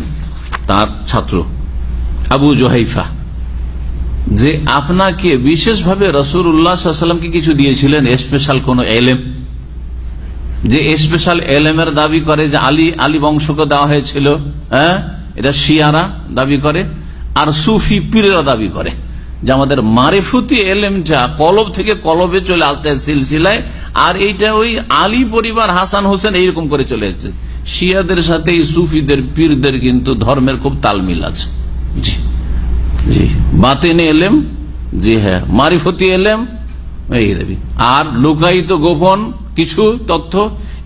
তার ছাত্র আবু জোহাইফা, যে আপনাকে বিশেষভাবে রসুল উল্লাহামকে কিছু দিয়েছিলেন? স্পেশাল কোন এলেম? যে স্পেশাল এলেমের দাবি করে যে আলী আলী বংশকে দেওয়া হয়েছিল হ্যাঁ? এটা শিয়ারা দাবি করে, আর সুফি পীরেরা দাবি করে। যে আমাদের মারেফুতি এলেমটা কলব থেকে কলবে চলে আসছে সিলসিলায়, আর এইটা ওই আলী পরিবার হাসান হোসেন এইরকম করে চলে এসছে। শিয়াদের সাথে এই সুফিদের, পীরদের কিন্তু ধর্মের খুব তালমিল আছে। জি। জি। বাতেনে এলেম, জি হ্যাঁ মারিফতি এলেম, এই দেবী। আর লুকায়িত গোপন কিছু তথ্য,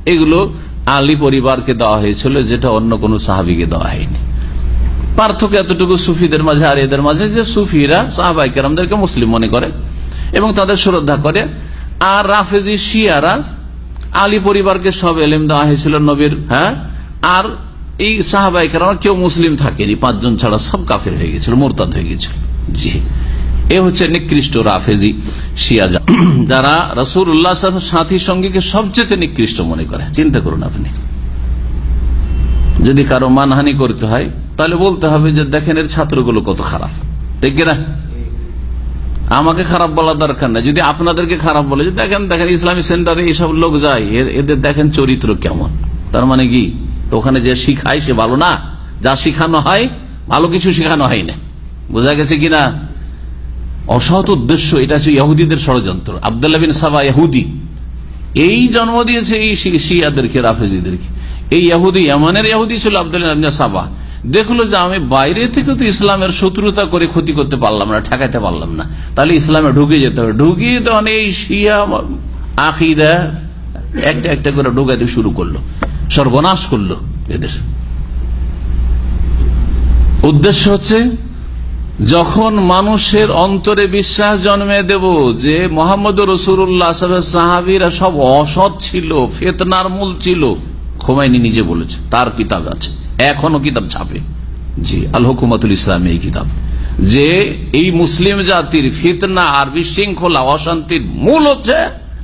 এগুলো আলী পরিবারকে দেওয়া হয়েছিল, যেটা অন্য কোন সাহাবিকে দেওয়া হয়নি। পার্থক্য এতটুকু সুফিদের মাঝে আর এদের মাঝে যে সুফিরা সাহাবাই কেরামদেরকে মুসলিম মনে করে এবং তাদের শ্রদ্ধা করে। আর রাফেজি, শিয়ারা, আলী পরিবারকে সব এলেম দেওয়া হয়েছিল নবীর হ্যাঁ? আর এই সাহাবাই কেরাম কেউ মুসলিম থাকেনি, পাঁচজন ছাড়া সব কাফের হয়ে গেছিল, মোরতাদ হয়ে গেছিল। জি। এ হচ্ছে নিকৃষ্ট রাফেজি, শিয়া যারা রসুল উল্লাহ সাথী সঙ্গীকে সবচেয়ে নিকৃষ্ট মনে করে। চিন্তা করুন আপনি। যদি কারও মানহানি করতে হয় তাহলে বলতে হবে যে দেখেন এর ছাত্রগুলো কত খারাপ। ঠিক না আমাকে খারাপ বলার দরকার না যদি আপনাদেরকে খারাপ বলে, যে দেখেন দেখেন, ইসলামী সেন্টারে এইসব লোক যায় এদের দেখেন চরিত্র কেমন। তার মানে কি? ওখানে যে শিখায় সে ভালো না। যা শিখানো হয়, ভালো কিছু শিখানো হয় না। বোঝা গেছে কিনা? অসৎ উদ্দেশ্য, এটা হচ্ছে ইহুদিদের ষড়যন্ত্র। আবদুল্লাহ বিন সাবা ইহুদি। এই জন্ম দিয়েছে এই শিয়াদেরকে, রাফেজিদেরকে। এই ইহুদি, এমনের ইহুদি ছিল আবদুল্লাহ সাবা। দেখল যে আমি বাইরে থেকে তো ইসলামের শত্রুতা করে ক্ষতি করতে পারলাম না, ঠেকাইতে পারলাম না। তাহলে ইসলামে ঢুকে যেতে হবে। ঢুকিয়ে তো এই শিয়া আখিদা একটা একটা করে ঢুকাইতে শুরু করল। সর্বনাশ করল এদের। উদ্দেশ্য হচ্ছে, যখন মানুষের অন্তরে বিশ্বাস জন্মে দেব যে মোহাম্মদ রসুল্লাহ সাহাবিরা সব অসৎ ছিল, ফেতনার মূল ছিল খোমাইনি নিজে বলেছে, তার কিতাব আছে। এখনও কিতাব ছাপে। জি, আল হুকুমতুল ইসলাম এই কিতাব। যে এই মুসলিম জাতির ফিতনা আর বিশৃঙ্খলা অশান্তির মূল হচ্ছে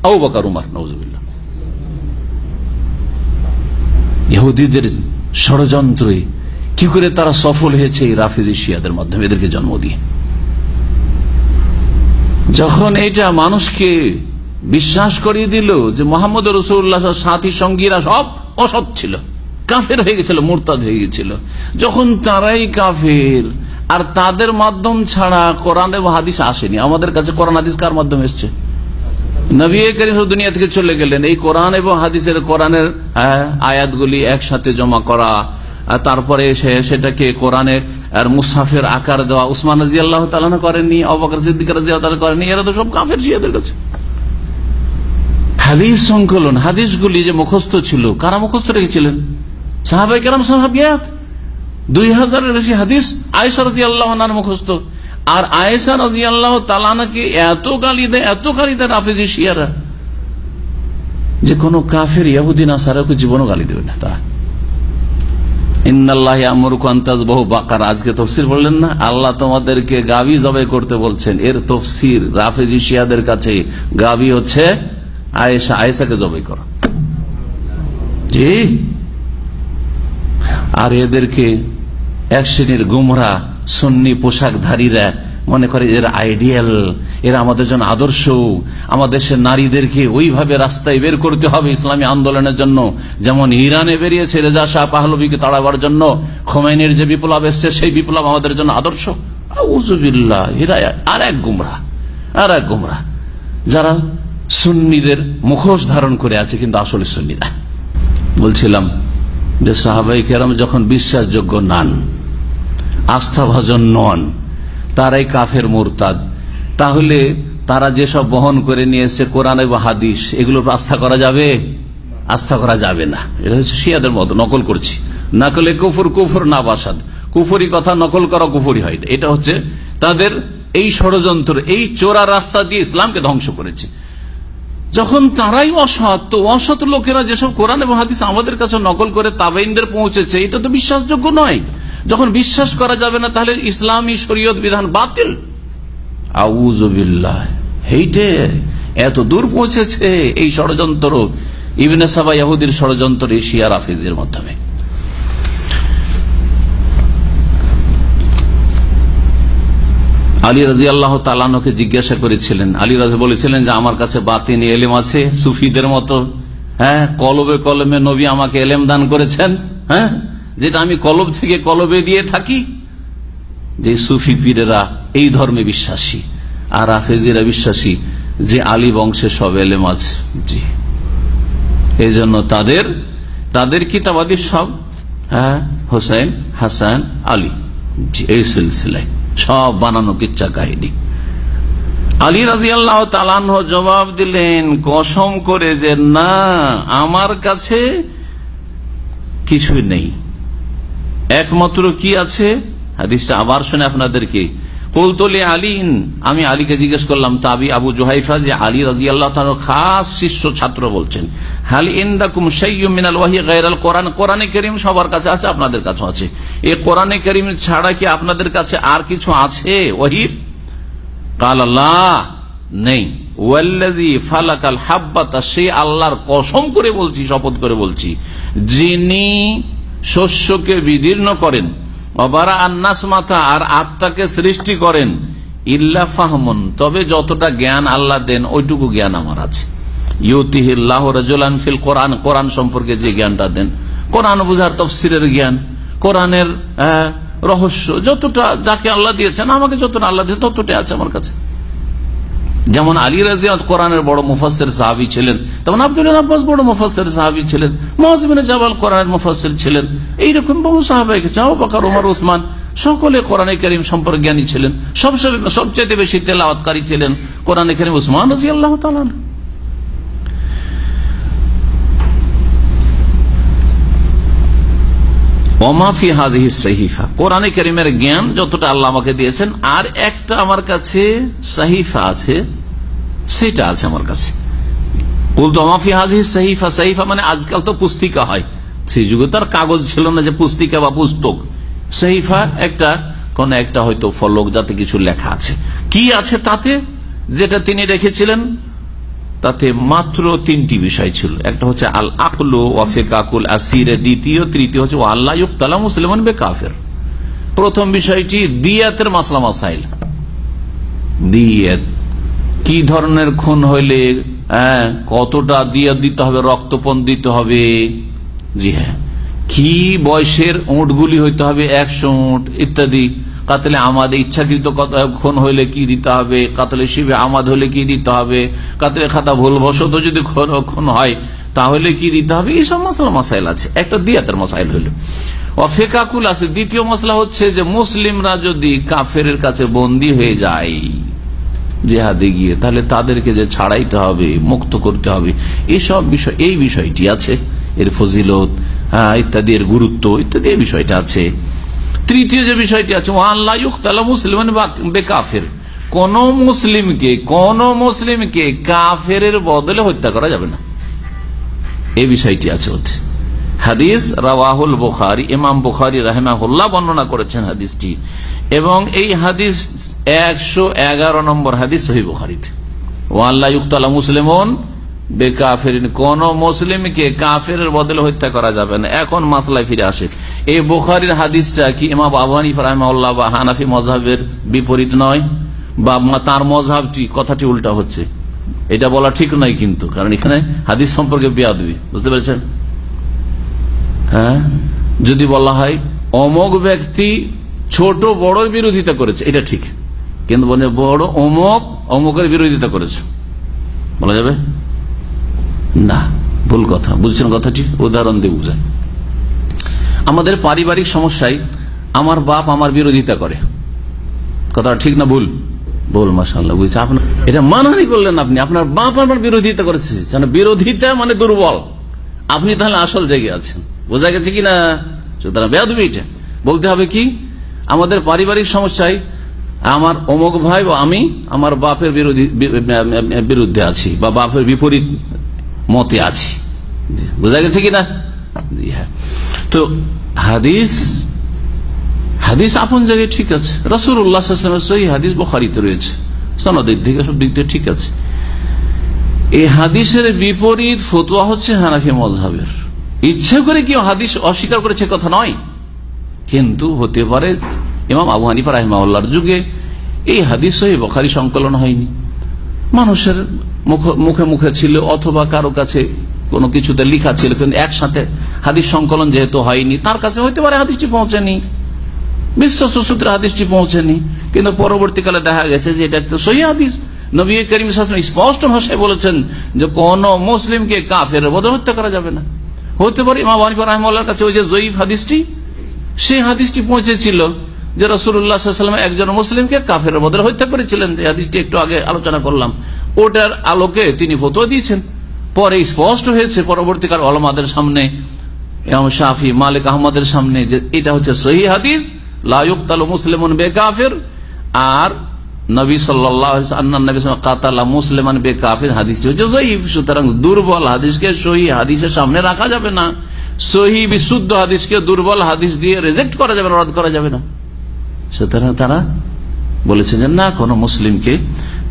আবু উমার নজরুল্লাহ ইহুদিদের ষড়যন্ত্রে কি করে তারা সফল হয়েছে এই রাফিজি শিয়াদের মাধ্যমে এদেরকে জন্ম দিয়ে। যখন এটা মানুষকে বিশ্বাস করিয়ে দিল যে মোহাম্মদ রসুল্লাহ সাথী সঙ্গীরা সব অসৎ ছিল কাফের হয়ে গেছিল, মোরতাদ হয়ে গেছিল। যখন তারাই কাফের, আর তাদের মাধ্যম ছাড়া কোরআন এবং হাদিস আসেনি। আমাদের কাছে কোরআন, হাদিস কার মাধ্যমে এসছে? নবী করিম দুনিয়া থেকে চলে গেলেন। এই কোরআন এবং হাদিসের কোরআনের আয়াতগুলি একসাথে জমা করা তারপরে সেটাকে কোরআনে, আর মুসাফের আকার দেওয়া, উসমান রাজি আল্লাহ তালা করেননি অবাকর সিদ্দিক রাজি আল্লাহ করেনি এরা তো সব কাফের শিয়াদের কাছে। হাদিস সংকলন, হাদিসগুলি যে মুখস্থ ছিল, কারা মুখস্থ রেখেছিলেন? সাহাবাই কেরাম দুই হাজারের বেশি হাদিস রাজি আর রাজি আল্লাহ তালানাকে এত গালি দেয়, এত গালি দেয় রাফেজি শিয়ারা যে কোন কাফের ইয়াহুদ্দিন আসারাকে জীবনও গালি দেবে না তারা আজকে তফসির বললেন না? আল্লাহ তোমাদেরকে গাবি জবাই করতে বলছেন। এর তফসির রাফেজি শিয়াদের কাছে গাবি হচ্ছে আয়েশা। আয়েশাকে জবাই করা। জি। আর এদেরকে এক শ্রেণির গুমরা, সন্নি পোশাকধারীরা মনে করে এরা আইডিয়াল, এরা আমাদের জন্য আদর্শ। আমাদের দেশের নারীদেরকে ওইভাবে রাস্তায় বের করতে হবে ইসলামী আন্দোলনের জন্য। যেমন ইরানে বেরিয়েছে রেজা শাহ পাহলবিকে তাড়াবার জন্য, খোমাইনের যে বিপ্লব এসছে, সেই বিপ্লব আমাদের জন্য আদর্শ। উজুবিল্লাহ এরা আর এক গুমরা, আর এক গুমরা। যারা সুন্নিদের মুখোশ ধারণ করে আছে, কিন্তু আসলে সুন্নিরা। বলছিলাম যে সাহাবাই কেরাম যখন বিশ্বাসযোগ্য নান, আস্থাভাজন নন, তারাই কাফের মোরতাদ, তাহলে তারা যেসব বহন করে নিয়েছে কোরআন এবং হাদিস, এগুলোর আস্থা করা যাবে? আস্থা করা যাবে না। এটা হচ্ছে শিয়াদের মতো, নকল করছি। নকলে কুফুর কুফুর না বাসাদ। কুফুরি কথা নকল করা কুফুরি হয়। এটা হচ্ছে তাদের এই ষড়যন্ত্র, এই চোরা রাস্তা দিয়ে ইসলামকে ধ্বংস করেছে। যখন তারাই অসৎ, তো অসৎ লোকেরা যেসব কোরআন এবং হাদিস আমাদের কাছে নকল করে তাবেইনদের পৌঁছেছে, এটা তো বিশ্বাসযোগ্য নয়। যখন বিশ্বাস করা যাবে না, তাহলে ইসলামী শরীয়ত বিধান বাতিল। আউজবিল্লাহ হেইটে এত দূর পৌঁছেছে এই ষড়যন্ত্র। ইবনে সাবা ইহুদির ষড়যন্ত্র এশিয়ার আফিজের মাধ্যমে। আলী রাজি আল্লাহ তালানকে জিজ্ঞাসা করেছিলেন। আলী রাজি বলেছিলেন যে আমার কাছে বাতিন এলেম আছে সুফিদের মতো। হ্যাঁ কলবে কলমে নবী আমাকে এলেম দান করেছেন। হ্যাঁ যেটা আমি কলব থেকে কলবে দিয়ে থাকি। যে সুফি পীরেরা এই ধর্মে বিশ্বাসী আর আফেজিরা বিশ্বাসী যে আলী বংশে সব এলেম আছে। জি। এই জন্য তাদের তাদের কিতাবাদি সব হ্যাঁ হোসেন হাসান আলী। জি, এই সিলসিলায়। সব বানানো কিচ্ছা কাহিনী। আলী রাজি আল্লাহ তালান জবাব দিলেন, কসম করে যে না, আমার কাছে কিছুই নেই। একমাত্র কি আছে? হাদিসটা আবার শুনে আপনাদেরকে কৌতলে আলীন আমি আলীকে জিজ্ঞেস করলাম, তাবি আবু জোহাইফা, যে আলী রাজি আল্লাহ খাস শিষ্য ছাত্র বলছেন, হাল ইন্দাকুম মিনাল ওয়াহি গায়রাল কোরআন? কোরআনে করিম সবার কাছে আছে, আপনাদের কাছে আছে। এ কোরআনে করিম ছাড়া কি আপনাদের কাছে আর কিছু আছে, ওহির? কাল আল্লাহ হাব্বাতা, সে আল্লাহর কসম করে বলছি, শপথ করে বলছি, যিনি শস্যকে বিদীর্ণ করেন অবারা আন্নাস মাথা আর আত্মাকে সৃষ্টি করেন ইল্লা ফাহমন, তবে যতটা জ্ঞান আল্লাহ দেন ওইটুকু জ্ঞান আমার আছে। ইউতিহিল্লাহ রাজুলান ফিল কোরআন কোরআন সম্পর্কে যে জ্ঞানটা দেন। কোরআন বুঝার তফসিরের জ্ঞান, কোরআনের রহস্য, যতটা যাকে আল্লাহ দিয়েছেন, আমাকে যতটা আল্লাহ দিয়েছেন ততটা আছে আমার কাছে। যেমন আলী রাজিয়াত কোরআনের বড় মুফাসের সাহাবি ছিলেন, তেমন আব্দুল আব্বাস বড় মুফাসের সাহাবি ছিলেন মহাজমিন জাবাল কোরআনের মুফাসের ছিলেন, এইরকম বহু সাহাবাই উমর, উসমান, সকলে কোরআনে করিম সম্পর্কে জ্ঞানী ছিলেন, সবচেয়ে সবচেয়ে বেশি তেলাওয়াতকারী ছিলেন কোরআনে করিম উসমান রাজি আল্লাহ তালান ওমাফি কোরআনে করিমের জ্ঞান যতটা আল্লাহ আমাকে দিয়েছেন, আর একটা আমার কাছে আছে, সেটা আছে আমার কাছে। মানে আজকাল তো পুস্তিকা হয়। সেই যুগে তার কাগজ ছিল না যে পুস্তিকা বা পুস্তক। সাহিফা একটা, কোন একটা হয়তো ফলক যাতে কিছু লেখা আছে। কি আছে তাতে? যেটা তিনি রেখেছিলেন তাতে মাত্র তিনটি বিষয় ছিল। একটা হচ্ছে আল আকলু ওয়াফেকাকুল আসির দ্বিতীয় তৃতীয় হচ্ছে আল্লাহ ইউক্তালা মুসলিমান বে কাফের প্রথম বিষয়টি দিয়াতের মাসলা মাসাইল। দিয়াত। কি ধরনের খুন হইলে হ্যাঁ, কতটা দিয়াত দিতে হবে রক্তপণ দিতে হবে? জি হ্যাঁ। কি বয়সের উঁটগুলি হইতে হবে একশো উঁট ইত্যাদি। কাতলে আমাদ ইচ্ছাকৃত কত- খুন হইলে কি দিতে হবে? কাতলে শিবে আমাদ হলে কি দিতে হবে? কাতলে খাতা ভুলবশত যদি খুন হয় তাহলে কি দিতে হবে? এইসব মশলা মাসাইল আছে। একটা দিয়াতের মশাইল হইল। অফেকাকুল আছে। দ্বিতীয় মশলা হচ্ছে যে মুসলিমরা যদি কাফের কাছে বন্দী হয়ে যায় জেহাদে গিয়ে তাহলে তাদেরকে যে ছাড়াইতে হবে মুক্ত করতে হবে এইসব বিষয় এই বিষয়টি আছে। এর ফজিলত হ্যাঁ, ইত্যাদি এর গুরুত্ব ইত্যাদি এই বিষয়টা আছে। তৃতীয় যে বিষয়টি আছে মুসলিম বেকাফের। কোন মুসলিমকে কোন মুসলিমকে কাফের বদলে হত্যা করা যাবে না। এই বিষয়টি আছে ওতে। হাদিস রাওয়াহুল বুখারি, ইমাম বুখারি রাহেমাহুল্লাহ বর্ণনা করেছেন হাদিসটি। এবং এই হাদিস একশো এগারো নম্বর হাদিস সহি বুখারিতে। ওয়াল্লাহ ইউক্তালা মুসলিমন বেকাফের কোন মুসলিমকে কাফের বদলে হত্যা করা যাবে না। এখন মাসলায় ফিরে আসে। এই বুখারির হাদিসটা কি ইমাম আবহানি ফরাহমাল্লাহ বা হানাফি মজাহের বিপরীত নয়? বা তার মজাবটি কথাটি উল্টা হচ্ছে। এটা বলা ঠিক নয় কিন্তু, কারণ এখানে হাদিস সম্পর্কে বেয়াদবি, বুঝতে পেরেছেন? হ্যাঁ? যদি বলা হয়, অমোক ব্যক্তি ছোট বড় বিরোধিতা করেছে, এটা ঠিক। কিন্তু বলে বড় অমক, অমকের বিরোধিতা করেছে। বলা যাবে? না, ভুল কথা। বুঝছেন কথাটি? উদাহরণ দিয়ে বুঝায় আমাদের পারিবারিক সমস্যায় আমার বাপ আমার বিরোধিতা করে। কথা ঠিক না ভুল? বল মাসাল্লাহ বুঝছে আপনার এটা মানহানি করলেন আপনি। আপনার বাপ আপনার বিরোধিতা করেছে। বিরোধিতা মানে দুর্বল। আপনি তাহলে আসল জায়গায় আছেন। বোঝা গেছে কি না সুতরাং বেয়াদবি এটা। বলতে হবে কি? আমাদের পারিবারিক সমস্যায় আমার অমুক ভাই বা আমি আমার বাপের বিরোধী বিরুদ্ধে আছি বা বাপের বিপরীত মতে আছি। বোঝা গেছে কিনা? হ্যাঁ। তো হাদিস হাদিস আপন জায়গায় ঠিক আছে। রসুল উল্লাহামের সহি হাদিস বখারিতে রয়েছে। সনদের দিকে সব দিক দিয়ে ঠিক আছে। এই হাদিসের বিপরীত ফতুয়া হচ্ছে হানাফি মজহাবের ইচ্ছে করে কেউ হাদিস অস্বীকার করেছে কথা নয়। কিন্তু হতে পারে ইমাম আবু হানিফা রাহিমাউল্লাহর যুগে এই হাদিস সহি বখারি সংকলন হয়নি। মানুষের মুখ- মুখে ছিল অথবা কারও কাছে কোনো কিছুতে লিখা ছিল, কিন্তু একসাথে হাদিস সংকলন যেহেতু হয়নি, তার কাছে হইতে পারে হাদিসটি পৌঁছেনি। বিশ্বস্ত সূত্রে হাদিসটি পৌঁছেনি, কিন্তু পরবর্তীকালে দেখা গেছে যে এটা একটা সহি হাদিস। নবী করিম স্পষ্ট ভাষায় বলেছেন যে কোন মুসলিমকে কাফের বদল হত্যা করা যাবে না। হতে পারে ইমাম হানিফা রহমাল্লার কাছে ওই যে জয়ীফ হাদিসটি, সেই হাদিসটি পৌঁছেছিল। যে রসুল্লাহাম একজন মুসলিমকে কাফের বদলে হত্যা করেছিলেন। একটু আগে আলোচনা করলাম। ওটার আলোকে তিনি ফতোয়া দিয়েছেন। পরে স্পষ্ট হয়েছে পরবর্তীকাল অলমাদের সামনে শাফি, মালিক আহমদের সামনে, যে এটা হচ্ছে সহি হাদিস লায়ুক তালু মুসলিম বেকাফের, আর নবী সাল্লাহ মুসলিমান বে কাফির হাদিসটি হচ্ছে জয়ীফ সুতরাং দুর্বল হাদিসকে সহি হাদিসের সামনে রাখা যাবে না। সহি বিশুদ্ধ হাদিসকে দুর্বল হাদিস দিয়ে রেজেক্ট করা যাবে না, রদ করা যাবে না। সুতরাং তারা বলেছে যে, না, কোন মুসলিমকে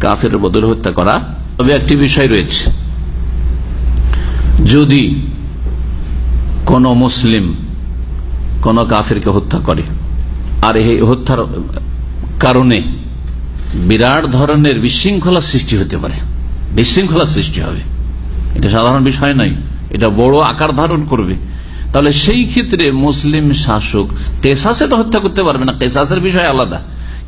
কাফের বদলে হত্যা করা। তবে একটি বিষয় রয়েছে। যদি কোন মুসলিম কোন কাফেরকে হত্যা করে, আর এই হত্যার কারণে বিরাট ধরনের বিশৃঙ্খলা সৃষ্টি হতে পারে, বিশৃঙ্খলা সৃষ্টি হবে, এটা সাধারণ বিষয় নয়, এটা বড় আকার ধারণ করবে। তাহলে সেই ক্ষেত্রে মুসলিম শাসক কেসাসে তো হত্যা করতে পারবে না। কেসাসের বিষয় আলাদা।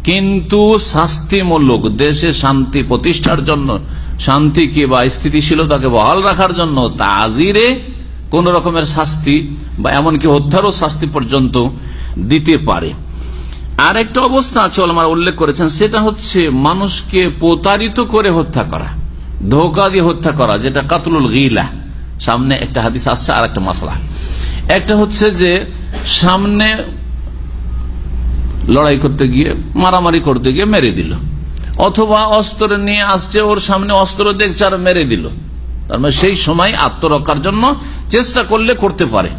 কিন্তু শাস্তিমূলক দেশে শান্তি প্রতিষ্ঠার জন্য শান্তিকে বা স্থিতিশীলতাকে বহাল রাখার জন্য তাজিরে কোন রকমের শাস্তি বা এমনকি হত্যারও শাস্তি পর্যন্ত দিতে পারে। আর একটা অবস্থা আছে, ওলামার উল্লেখ করেছেন, সেটা হচ্ছে মানুষকে প্রতারিত করে হত্যা করা, ধোকা দিয়ে হত্যা করা, যেটা কাতলুল গিলা। সামনে একটা হাদিস আসছে আর একটা মশলা একটা হচ্ছে যে সামনে লড়াই করতে গিয়ে, মারামারি করতে গিয়ে মেরে দিল। অথবা অস্ত্র নিয়ে আসছে, ওর সামনে অস্ত্র দেখছে আর মেরে দিল। তার মানে সেই সময় আত্মরক্ষার জন্য চেষ্টা করলে করতে পারে।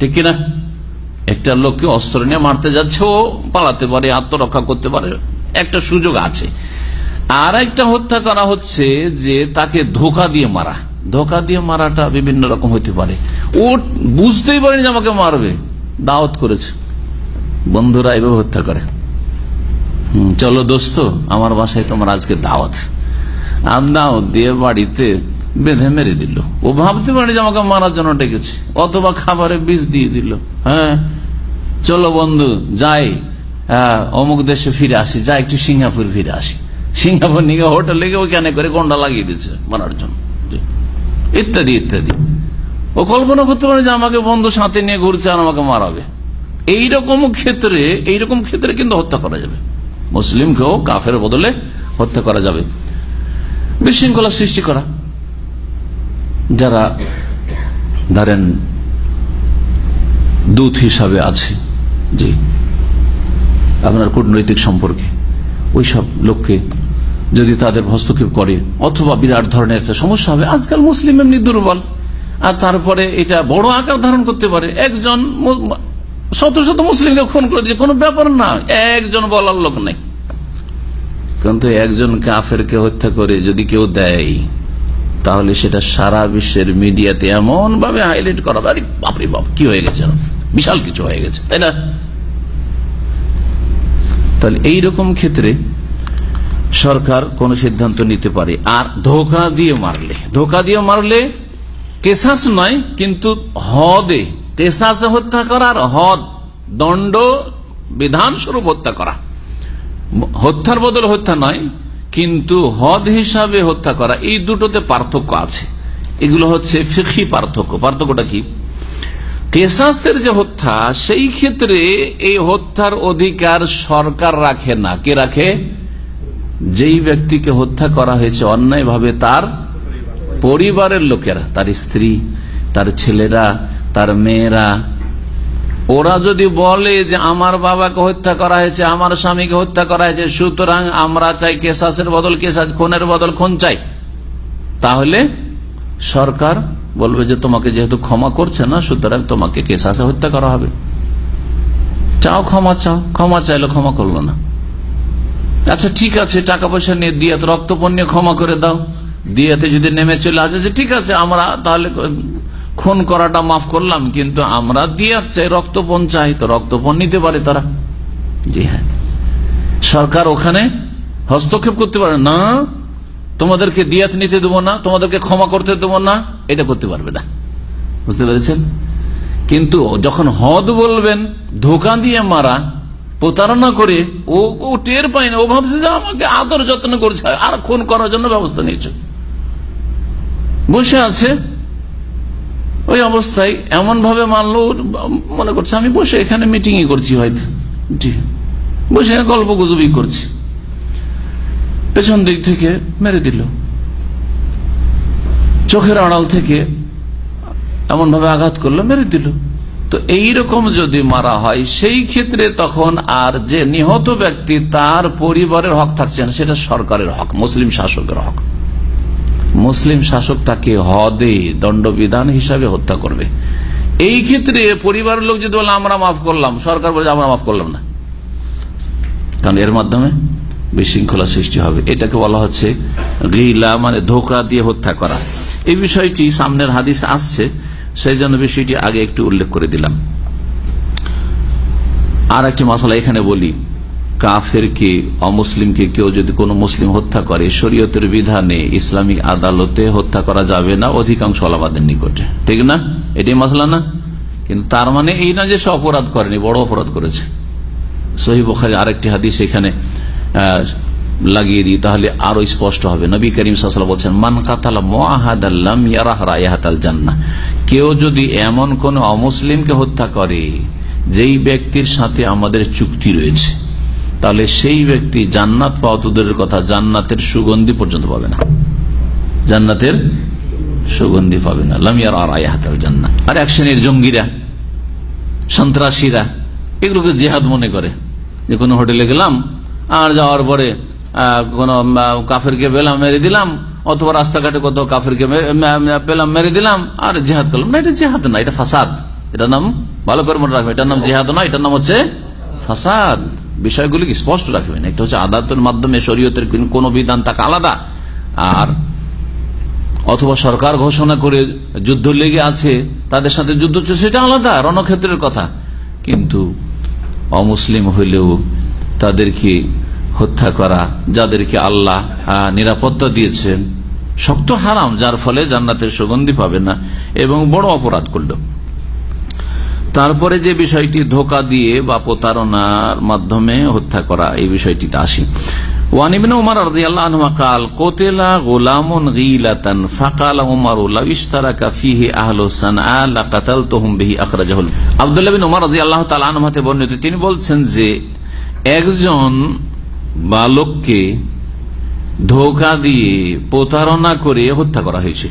ঠিক কিনা? একটা লোককে অস্ত্র নিয়ে মারতে যাচ্ছে, ও পালাতে পারে, আত্মরক্ষা করতে পারে। একটা সুযোগ আছে। আর একটা হত্যা করা হচ্ছে যে তাকে ধোকা দিয়ে মারা। ধোকা দিয়ে মারাটা বিভিন্ন রকম হতে পারে। ও বুঝতেই পারেনি যে আমাকে মারবে। দাওয়াত করেছে। বন্ধুরা এভাবে হত্যা করে। চলো দোস্ত আমার বাসায় তোমার আজকে দাওয়াত। আর দাওয়াত দিয়ে বাড়িতে বেঁধে মেরে দিল। ও ভাবতে পারে যে আমাকে মারার জন্য ডেকেছে। অথবা খাবারে বিষ দিয়ে দিল। হ্যাঁ চলো বন্ধু যাই। হ্যাঁ, অমুক দেশে ফিরে আসি। যাই একটু সিঙ্গাপুর ফিরে আসি। সিঙ্গাপুর নিয়ে হোটেলে গিয়ে ওইখানে করে গন্ডা লাগিয়ে দিচ্ছে মারার জন্য। ইত্যাদি ইত্যাদি। ও কল্পনা করতে পারে যে আমাকে বন্ধু সাথে নিয়ে ঘুরছে আর আমাকে মারাবে। এইরকম ক্ষেত্রে এইরকম ক্ষেত্রে কিন্তু হত্যা করা যাবে। মুসলিমকেও কাফের বদলে হত্যা করা যাবে। বিশৃঙ্খলা সৃষ্টি করা। যারা ধরেন দূত হিসাবে আছে, জি, আপনার কূটনৈতিক সম্পর্কে, ওইসব লোককে যদি তাদের হস্তক্ষেপ করে, অথবা বিরাট ধরনের একটা সমস্যা হবে। আজকাল মুসলিম এমনি দুর্বল। আর তারপরে এটা বড় আকার ধারণ করতে পারে। একজন শত শত মুসলিমকে খুন করে দিয়ে কোনো ব্যাপার না, একজন বলার লোক নেই। কিন্তু একজন কাফেরকে হত্যা করে যদি কেউ দেয়, তাহলে সেটা সারা বিশ্বের মিডিয়াতে এমন ভাবে হাইলাইট করা আরে বাপরে বাপ, কি হয়ে গেছে? বিশাল কিছু হয়ে গেছে, তাই না? তাহলে এইরকম ক্ষেত্রে সরকার কোন সিদ্ধান্ত নিতে পারে। আর ধোকা দিয়ে মারলে। ধোকা দিয়ে মারলে কেসাস নয়, কিন্তু হদে। কেসাসে হত্যা করার হদ, দণ্ড, বিধান স্বরূপ হত্যা করা। হত্যার বদল হত্যা নয়, কিন্তু হদ হিসাবে হত্যা করা। এই দুটোতে পার্থক্য আছে। এগুলো হচ্ছে ফিখি পার্থক্য। পার্থক্যটা কি? কেসাসের যে হত্যা, সেই ক্ষেত্রে এই হত্যার অধিকার সরকার রাখে না। কে রাখে? যেই ব্যক্তিকে হত্যা করা হয়েছে অন্যায়ভাবে তার পরিবারের লোকেরা, তার স্ত্রী, তার ছেলেরা, তার মেয়েরা, ওরা যদি বলে যে আমার বাবাকে হত্যা করা হয়েছে, আমার স্বামীকে হত্যা করা হয়েছে, সুতরাং আমরা চাই কেসাসের বদল, কেসাস খুনের বদল, খুন চাই। তাহলে সরকার বলবে যে তোমাকে যেহেতু ক্ষমা করছে না, সুতরাং তোমাকে কেসাসে হত্যা করা হবে। চাও ক্ষমা চাও, ক্ষমা চাইলে ক্ষমা করল না। আচ্ছা ঠিক আছে টাকা পয়সা নিয়ে দিয়ে রক্তপণ নিয়ে ক্ষমা করে দাও। দিয়াতে যদি নেমে চলে আসে, যে ঠিক আছে, আমরা তাহলে খুন করাটা মাফ করলাম, কিন্তু আমরা দিয়ে চাই, রক্তপণ চাই, তো রক্তপণ নিতে পারে তারা। জি হ্যাঁ। সরকার ওখানে হস্তক্ষেপ করতে পারে, না, তোমাদেরকে দিয়াত নিতে দেবো না, তোমাদেরকে ক্ষমা করতে দেবো না, এটা করতে পারবে না। বুঝতে পেরেছেন? কিন্তু যখন হদ বলবেন, ধোকা দিয়ে মারা প্রতারণা করে, ও ও টের পায় না, ও ভাবছে যে আমাকে আদর যত্ন করছে, আর খুন করার জন্য ব্যবস্থা নিয়েছে। বসে আছে, ওই অবস্থায় এমন ভাবে মানলো মনে করছে আমি বসে এখানে মিটিংই করছি হয়তো। বসে গল্প গুজবই করছি। পেছন দিক থেকে মেরে দিল। চোখের আড়াল থেকে এমন ভাবে আঘাত করল, মেরে দিল। তো এই রকম যদি মারা হয়, সেই ক্ষেত্রে তখন আর যে নিহত ব্যক্তি, তার পরিবারের হক থাকছে না। সেটা সরকারের হক, মুসলিম শাসকের হক। মুসলিম শাসক তাকে হদে, দণ্ডবিধান হিসাবে হত্যা করবে। এই ক্ষেত্রে পরিবারের লোক যদি বলে, আমরা মাফ করলাম সরকার বলে, আমরা মাফ করলাম না। কারণ এর মাধ্যমে বিশৃঙ্খলা সৃষ্টি হবে। এটাকে বলা হচ্ছে গিলা মানে ধোকা দিয়ে হত্যা করা। এই বিষয়টি সামনের হাদিস আসছে। সেই জন্য বিষয়টি আগে একটু উল্লেখ করে দিলাম। আর একটি মশলা এখানে বলি কাফের কাফেরকে, অমুসলিমকে কেউ যদি কোনো মুসলিম হত্যা করে, শরীয়তের বিধানে ইসলামিক আদালতে হত্যা করা যাবে না, অধিকাংশ আলাবাদের নিকটে। ঠিক না? এটাই মশলা না? কিন্তু তার মানে এই না যে সে অপরাধ করেনি, বড় অপরাধ করেছে। সহি বখারি আরেকটি হাদিস এখানে লাগিয়ে দিই, তাহলে আরও স্পষ্ট হবে। নবী করিম বলছেন, মান কাতালা মাহাদাল্লাম জান্না কেউ যদি এমন কোন অমুসলিমকে হত্যা করে, যেই ব্যক্তির সাথে আমাদের চুক্তি রয়েছে, তাহলে সেই ব্যক্তি জান্নাত পাওয়া তোদের কথা, জান্নাতের সুগন্ধি পর্যন্ত পাবে না। জান্নাতের সুগন্ধি পাবে না। লামিয়ার আর আয়াহাতাল জান্নাত আর এক শ্রেণির জঙ্গিরা, সন্ত্রাসীরা, এগুলোকে জেহাদ মনে করে। যে কোনো হোটেলে গেলাম, আর যাওয়ার পরে কোন কাফেরকে পেলাম, মেরে দিলাম, অথবা রাস্তাঘাটে কত কাফেরকে পেলাম, মেরে দিলাম, আর জেহাদ করলাম। না, এটা জেহাদ না, এটা ফাসাদ। এটার নাম ভালো করে মনে রাখবেন, এটার নাম জেহাদ না, এটার নাম হচ্ছে ফাসাদ। বিষয়গুলি স্পষ্ট রাখবেন, একটা হচ্ছে আদালতের মাধ্যমে শরীয়তের কোন বিধান তাকে আলাদা, আর অথবা সরকার ঘোষণা করে যুদ্ধ লেগে আছে, তাদের সাথে যুদ্ধ চলছে সেটা আলাদা, রণক্ষেত্রের কথা। কিন্তু অমুসলিম হইলেও তাদেরকে হত্যা করা, যাদেরকে আল্লাহ নিরাপত্তা দিয়েছেন শক্ত হারাম, যার ফলে জান্নাতের সুগন্ধি পাবে না, এবং বড় অপরাধ করল। তারপরে যে বিষয়টি ধোকা দিয়ে বা প্রতারণার মাধ্যমে হত্যা করা, এই বিষয়টিতে আসি। কাল, কোতেলা বর্ণিত, তিনি বলছেন যে, একজন বালককে ধোকা দিয়ে প্রতারণা করে হত্যা করা হয়েছিল।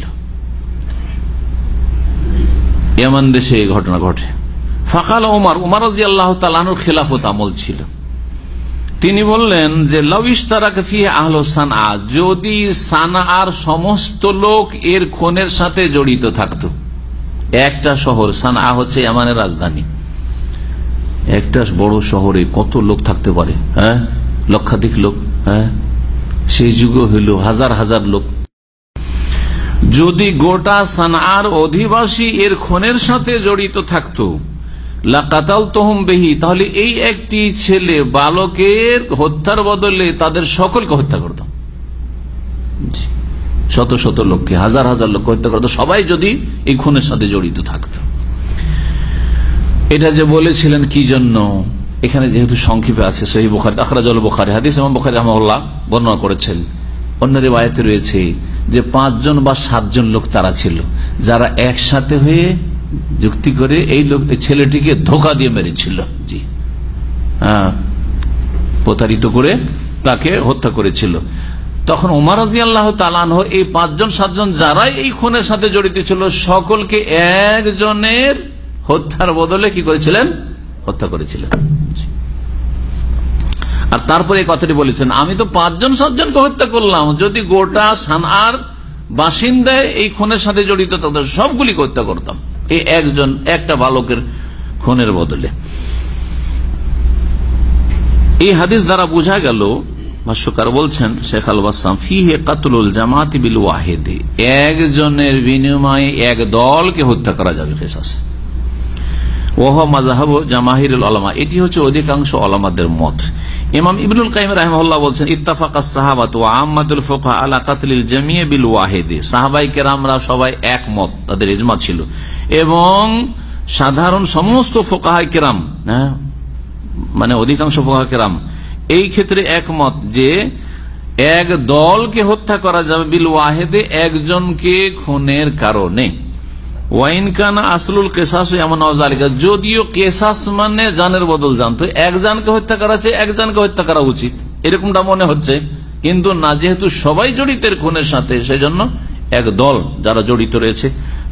এমন দেশে ঘটনা ঘটে। ফাকাল উমার উমার আল্লাহ খেলাফত আমল ছিল। তিনি বললেন যে সানা যদি সানার সমস্ত লোক এর খুনের সাথে জড়িত থাকত। একটা শহর সানা হচ্ছে এমানের রাজধানী। একটা বড় শহরে কত লোক থাকতে পারে হ্যাঁ? লক্ষাধিক লোক হ্যাঁ? সেই যুগ হইল হাজার হাজার লোক। যদি গোটা সানার অধিবাসী এর খুনের সাথে জড়িত থাকতো লাকাতাল তোহম বেহি তাহলে এই একটি ছেলে বালকের হত্যার বদলে তাদের সকলকে হত্যা করতাম শত শত লোককে হাজার হাজার লোককে হত্যা করতো। সবাই যদি এই খুনের সাথে জড়িত থাকত। এটা যে বলেছিলেন কি জন্য? এখানে যেহেতু সংক্ষেপে আছে সহি বুখারি আখরাজল বুখারি, হাদিস এবং বুখারি রহমাল্লাহ বর্ণনা করেছেন। অন্য রেবায়তে রয়েছে যে পাঁচজন বা সাতজন লোক তারা ছিল। যারা একসাথে হয়ে যুক্তি করে এই লোক ছেলেটিকে ধোকা দিয়ে মেরেছিল। জি। হ্যাঁ। প্রতারিত করে তাকে হত্যা করেছিল। তখন উমার আল্লাহ তালানহ এই পাঁচজন, সাতজন যারাই এই খুনের সাথে জড়িত ছিল, সকলকে একজনের হত্যার বদলে কি করেছিলেন? হত্যা করেছিলেন। আর তারপরে এই কথাটি বলেছেন, আমি তো পাঁচজন সাতজনকে হত্যা করলাম। যদি গোটা সানার বাসিন্দায় এই খুনের সাথে জড়িত, তাদের সবগুলি হত্যা করতাম। এই একজন, একটা বালকের খুনের বদলে। এই হাদিস দ্বারা বোঝা গেল, ভাষ্যকার বলছেন, শেখ আল বাসাম, ফিহে কাতুল জামাতি বিল ওয়াহেদে। একজনের বিনিময়ে এক দলকে হত্যা করা যাবে কেসাসে। ওহ মাজাহাব জামাহিরুল আলমা এটি হচ্ছে অধিকাংশ আলমাদের মত। ইমাম ইবনুল কাইম রাহমল্লাহ বলছেন, ইত্তাফাকা সাহাবাত ও আহমদুল ফোকা আলা কাতলিল জামিয়ে বিল ওয়াহেদে। সাহাবাই কেরামরা সবাই একমত, তাদের ইজমা ছিল। এবং সাধারণ সমস্ত ফোকাহাই কেরাম হ্যাঁ মানে অধিকাংশ ফোকা কেরাম এই ক্ষেত্রে একমত যে এক দলকে হত্যা করা যাবে বিল ওয়াহেদে একজনকে খুনের কারণে। যদিও কেসাস মানে জানের বদল জানতো একজনকে হত্যা করা আছে একজনকে হত্যা করা উচিত। এরকমটা মনে হচ্ছে, কিন্তু না, যেহেতু সবাই জড়িতের খুনের সাথে, সেজন্য এক দল যারা জড়িত রয়েছে,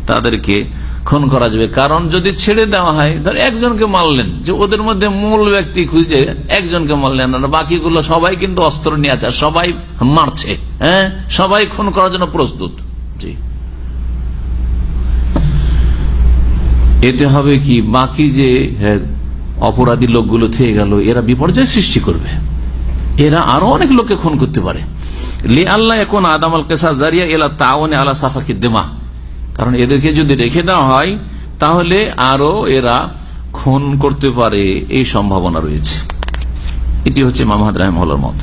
তাদেরকে খুন করা যাবে। কারণ যদি ছেড়ে দেওয়া হয়, ধর একজনকে মারলেন, যে ওদের মধ্যে মূল ব্যক্তি খুঁজে একজনকে মারলেন আর বাকিগুলো সবাই কিন্তু অস্ত্র নিয়ে আছে সবাই মারছে হ্যাঁ? সবাই খুন করার জন্য প্রস্তুত। জি। এতে হবে কি, বাকি যে অপরাধী লোকগুলো থেকে গেল, এরা বিপর্যয় সৃষ্টি করবে। এরা আরও অনেক লোককে খুন করতে পারে। লে আল্লাহ এখন আদাম আল কেসা জারিয়া এলা তাওনে আলা সাফাকি দেমা। কারণ এদেরকে যদি রেখে দেওয়া হয়, তাহলে আরও এরা খুন করতে পারে, এই সম্ভাবনা রয়েছে। এটি হচ্ছে মামাদ রাহমহলার মত।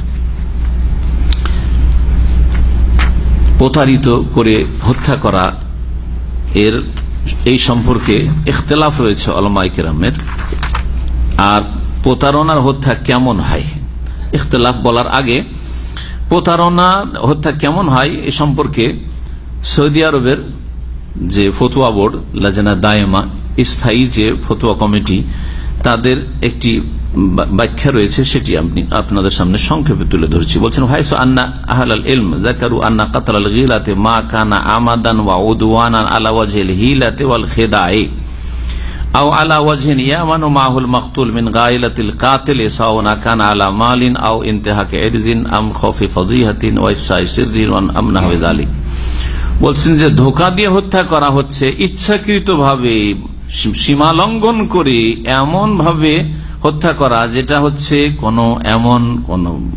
প্রতারিত করে হত্যা করা এর এই সম্পর্কে ইখতলাফ রয়েছে অলমাইকেরামের আর প্রতারণার হত্যা কেমন হয়? ইখতলাফ বলার আগে প্রতারণা হত্যা কেমন হয় এ সম্পর্কে সৌদি আরবের যে ফতুয়া বোর্ড, লাজানা দায়মা, স্থায়ী যে ফতুয়া কমিটি, তাদের একটি ব্যাখ্যা রয়েছে, সেটি আপনি আপনাদের সামনে সংক্ষেপে তুলে ধরছি। বলছেন ভাইসু আন্না আহলাল ইলম জাকারু আন্না কাতাল গিলাতে মা কানা আমাদান ওয়া উদওয়ান আলা ওয়াজিল হিলাতে ওয়াল খিদাই। আও আলা ওয়াজহিন ইয়ামানু মাহুল মাকতুল মিন গাইলাতিল কাতিল সাওনা কানা আলা মালিন আও ইনতিহাকে ইরজিন আম খাফি ফাজিহাতিন ওয়া ইফসাই সিররিন ওয়া আমনা হয়ে যালিক। বলছেন যে, ধোকা দিয়ে হত্যা করা হচ্ছে ইচ্ছাকৃতভাবে সীমা লঙ্ঘন করে এমন ভাবে হত্যা করা, যেটা হচ্ছে কোন এমন কোন